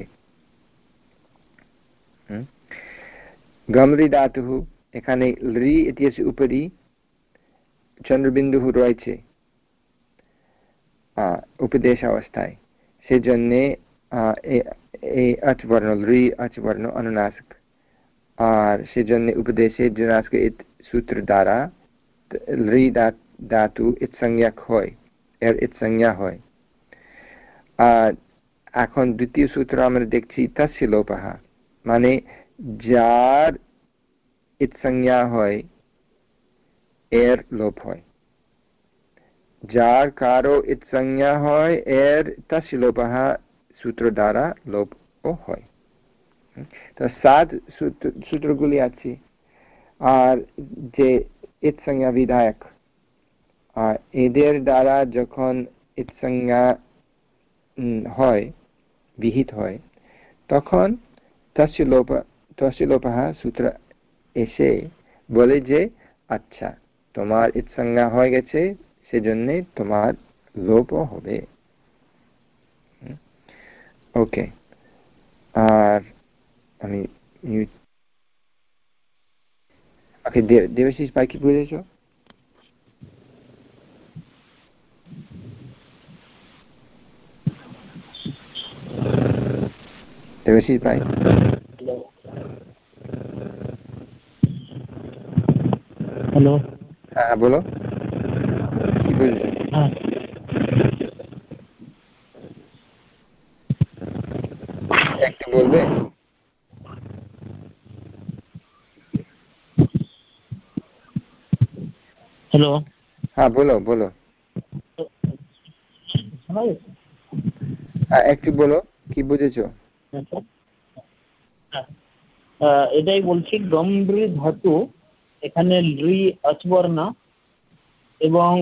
गमृदातुः एखाने लृ इत्यस्य उपरि चन्द्रबिन्दुः रोचे उपदेशावस्थाय। से जन्ये ए अच् वर्ण लृ अच् वर्ण अनुनासक्। आर्, से जन्ये उपदेशे जुनास्क इति দ্বারা লৃ ধাতু ইৎসংজ্ঞক হয় এর ইৎসংজ্ঞা হয় আর এখন দ্বিতীয় সূত্র আমরা দেখছি তস্য লোপাহা মানে যার ইৎসংজ্ঞা হয়, এর লোপ হয়। যার কারও ইৎসংজ্ঞা হয়, এর তস্য লোপাহা সূত্র দ্বারা লোপ হয়। তো সাত সূত্রগুলি আছে। যে ইৎসংজ্ঞা বিধায়ক, আর এদের দ্বারা যখন ইৎসংজ্ঞা হয়, বিহিত হয়, তখন তসিলোপা সূত্র এসে বলে যে আচ্ছা তোমার ইৎসংজ্ঞা হয়ে গেছে, সেজন্যে তোমার লোপও হবে। ওকে। আর আমি ওকে দেবাশিস ভাই কি বুঝেছ দেবাশিস ভাই হ্যালো হ্যাঁ বলো কি বুঝেছ হ্যাঁ একটু বলবে হ্যালো হ্যাঁ বলো বলো। হ্যাঁ একটু বলো কি বুঝেছ? এটাই বলছি গম্ভীর ধাতু এখানে অচবর্ণ এবং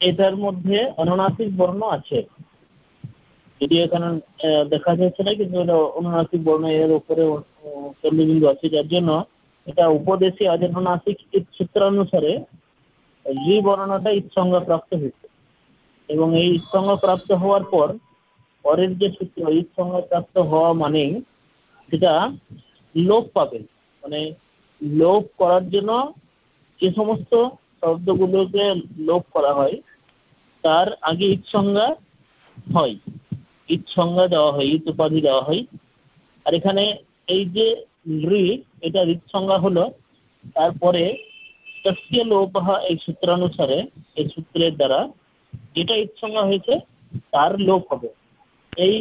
এটার মধ্যে অনুনাসিক বর্ণ আছে। যদি এখানে দেখা যাচ্ছে না কিন্তু এটা অনুনাসিক বর্ণ এর উপরে আহ, কেন্দ্রবিন্দু আছে যার জন্য এটা উপদেশী অজনুনাসিক সূত্রানুসারে রি বর্ণটা ইৎসঙ্গ প্রাপ্ত হয়েছে। এবং এই ইৎসঙ্গ প্রাপ্ত হওয়ার পর পরের যে সূত্র ইৎসঙ্গ প্রাপ্ত হওয়া মানে সেটা লোপ পাবে। মানে লোপ করার জন্য যে সমস্ত শব্দগুলোকে লোপ করা হয়, তার আগে ইৎসংজ্ঞা হয়। ইৎসংজ্ঞা দেওয়া হয় ইত উপাধি দেওয়া হয়। আর এখানে এই যে ঋ এটা ঋৎসংজ্ঞা হলো, তারপরে তস্য লোপহ এই সূত্রানুসারে, এই সূত্রের দ্বারা যেটা ইৎসংজ্ঞা হয়েছে, তার লোপ হবে এই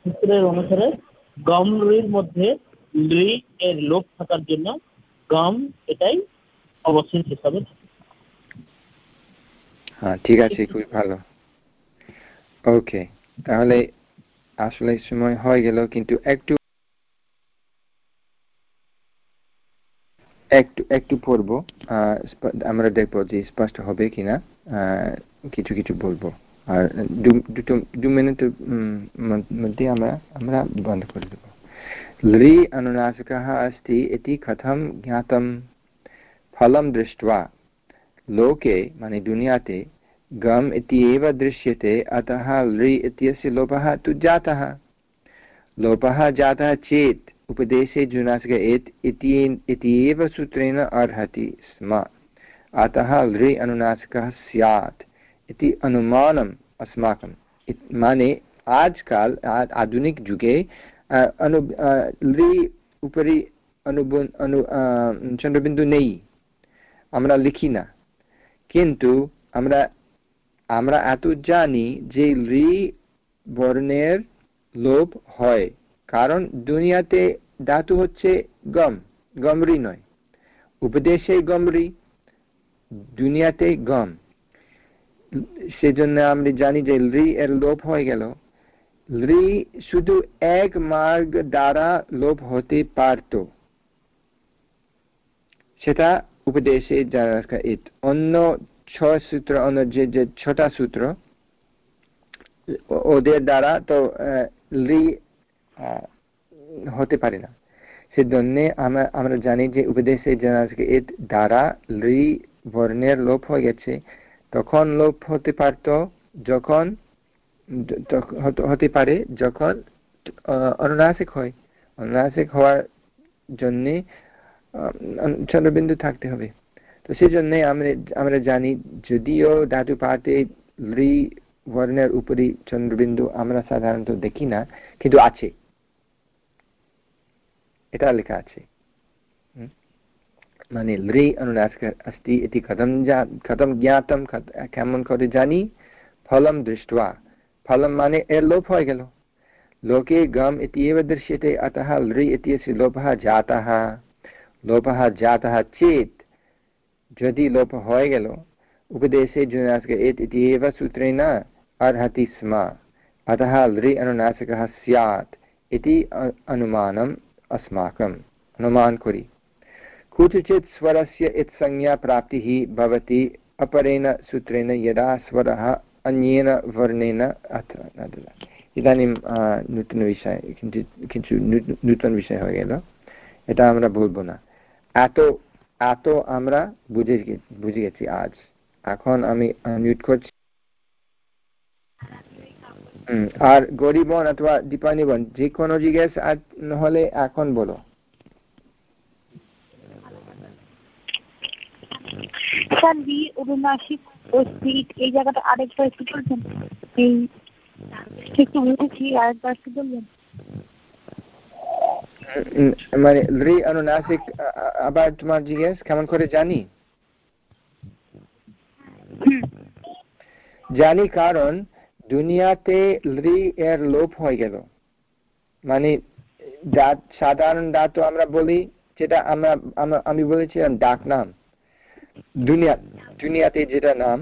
সূত্রের অনুসারে গম রির মধ্যে রি এর লোপ থাকার জন্য গম এটাই অবশেষ হিসাবে। হ্যাঁ ঠিক আছে, খুবই ভালো ওকে তাহলে আসলে সময় হয়ে গেল, কিন্তু একটু একটু একটু পড়বো আহ, স্প- আমরা দেখবো যে স্পষ্ট হবে কিনা আহ, কিছু কিছু বলবো আর দু- দুটো দু মিনিটের উম, মধ্য- মধ্যে আমরা আমরা বন্ধ করে দেবো लृ अनुनासिकः अस्ति इति कथं ज्ञातं फलं दृष्ट्वा लोके माने दुनियाते गम् इति एव दृश्यते अतः लृ इत्यस्य लोपः तु जातः लोपः जातः चेत् उपदेशे जुनासिक एत् इति इति एव सूत्रेण अर्हति स्म अतः लृ अनुनासिकः स्यात् इति अनुमानम् अस्माकम् इत्- माने आजकाल आ- आधुनिक जुगे अ, अनु अ, लृ উপরি অনুবন অনু আহ, চন্দ্রবিন্দু নেই আমরা লিখি না কিন্তু আমরা আমরা এত জানি যে রি বর্ণের লোপ হয় কারণ দুনিয়াতে ধাতু হচ্ছে গম গমরি নয়। উপদেশে গমরি দুনিয়াতে গম। সেজন্য আমরা জানি যে লি এর লোপ হয়ে গেল। রি শুধু এক মার্গ দ্বারা লোপ হতে পারত। সেটা উপদেশে যারা ইত অন্য ছয় সূত্র অন্য যে যে ছটা সূত্র ওদের দ্বারা তো আহ, হতে পারে না। সেজন্য আমরা আমরা জানি যে উপদেশে রাখা ইত দ্বারা রি বর্ণের লোপ হয়ে গেছে। তখন লোপ হতে পারত যখন হতে- পারে যখন অনুনাসিক হয়। অনুনাসিক হওয়ার জন্যে চন্দ্রবিন্দু থাকতে হবে। তো সেই আমরা আমরা জানি যদিও ধাতু পাতে রি বর্ণের উপরই চন্দ্রবিন্দু আমরা সাধারণত দেখি না, কিন্তু আছে। এটা লেখা আছে হুম? माने लृ अनुनासिक अस्ति इति कथं जा कथं ज्ञातं केमन করে জানি फलं दृष्ट्वा फलं माने এর লোপ হয়ে গেল लोके गम् इत्येव दृश्यते अतः लृ इत्यस्य लोपः जातः लोपः जातः चेत् यदि लोपः হয়ে গেল उपदेशे जुनासिक एत् इति एव सूत्रेण अर्हति स्म अतः लृ अनुनासिकः स्यात् इति अनुमानम् अस्माकम् अनुमान करि कुत्रचित् स्वरस्य इत्संज्ञा प्राप्तिः भवति अपरेण सूत्रेण यदा स्वरः अन्येन वर्णेन अथ ইদানিম নতুন বিষয় কিছু নূতন বিষয় হয়ে গেল এটা আমরা বলবো না এত এত আমরা বুঝে বুঝে গেছি আজ এখন আমি মিউট করছি আর গরিবন অথবা দীপানিবন যে কোনো জিজ্ঞেস হলে এখন বলো। স্যার বি অনুনাসিক ও স্পিরিট এই জায়গাটা আরেকবার একটু বলছেন এই একটু বুঝেছি আরেকবার একটু বলবেন? মানে রি অনুনাসিক আবার তোমার জিজ্ঞেস কেমন করে জানি? জানি কারণ দুনিয়াতে লি এর লোপ হয়ে গেল। মানে সাধারণ ধাতু আমরা বলি, যেটা আমরা আমি বলেছিলাম ডাক নাম। দুনিয়া, দুনিয়াতে যেটা নাম,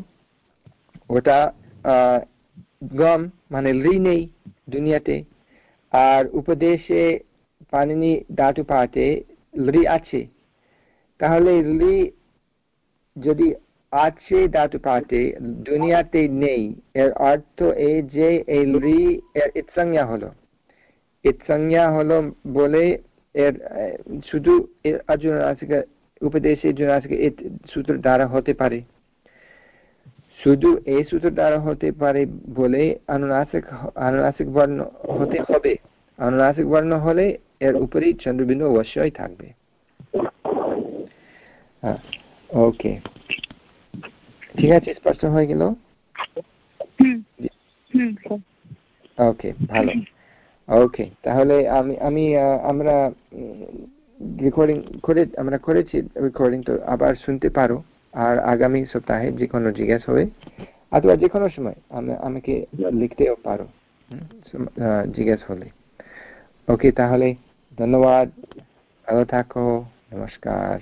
ওটা গম মানে লি নেই দুনিয়াতে। আর উপদেশে পানিনি ধাতু পাতে লি আছে। তাহলে লি যদি আছে ধাতু পাতে, দুনিয়াতে নেই। এর অর্থ এই যে এই লি এর ইৎসংজ্ঞা হলো। ইৎসংজ্ঞা হলো বলে এর শুধু উপদেশে সূত্র দ্বারা হতে পারে। শুধু এই সূত্র দ্বারা হতে পারে বলে অনুনাসিক অনুনাসিক বর্ণ হতে হবে। অনুনাসিক বর্ণ হলে এর উপরেই চন্দ্রবিন্দু অবশ্যই থাকবে। হ্যাঁ ওকে ঠিক আছে স্পষ্ট হয়ে গেল? ওকে ভালো। ওকে তাহলে আমি আমি আমরা রেকর্ডিং করে আমরা করেছি রেকর্ডিং তো আবার শুনতে পারো। আর আগামী সপ্তাহে যে কোনো জিজ্ঞাসা হবে অথবা যে কোনো সময় আমাকে লিখতেও পারো। জিজ্ঞেস হলে। ওকে তাহলে ধন্যবাদ। ভালো থাকো। নমস্কার।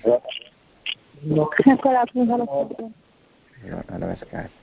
you know, none of us can.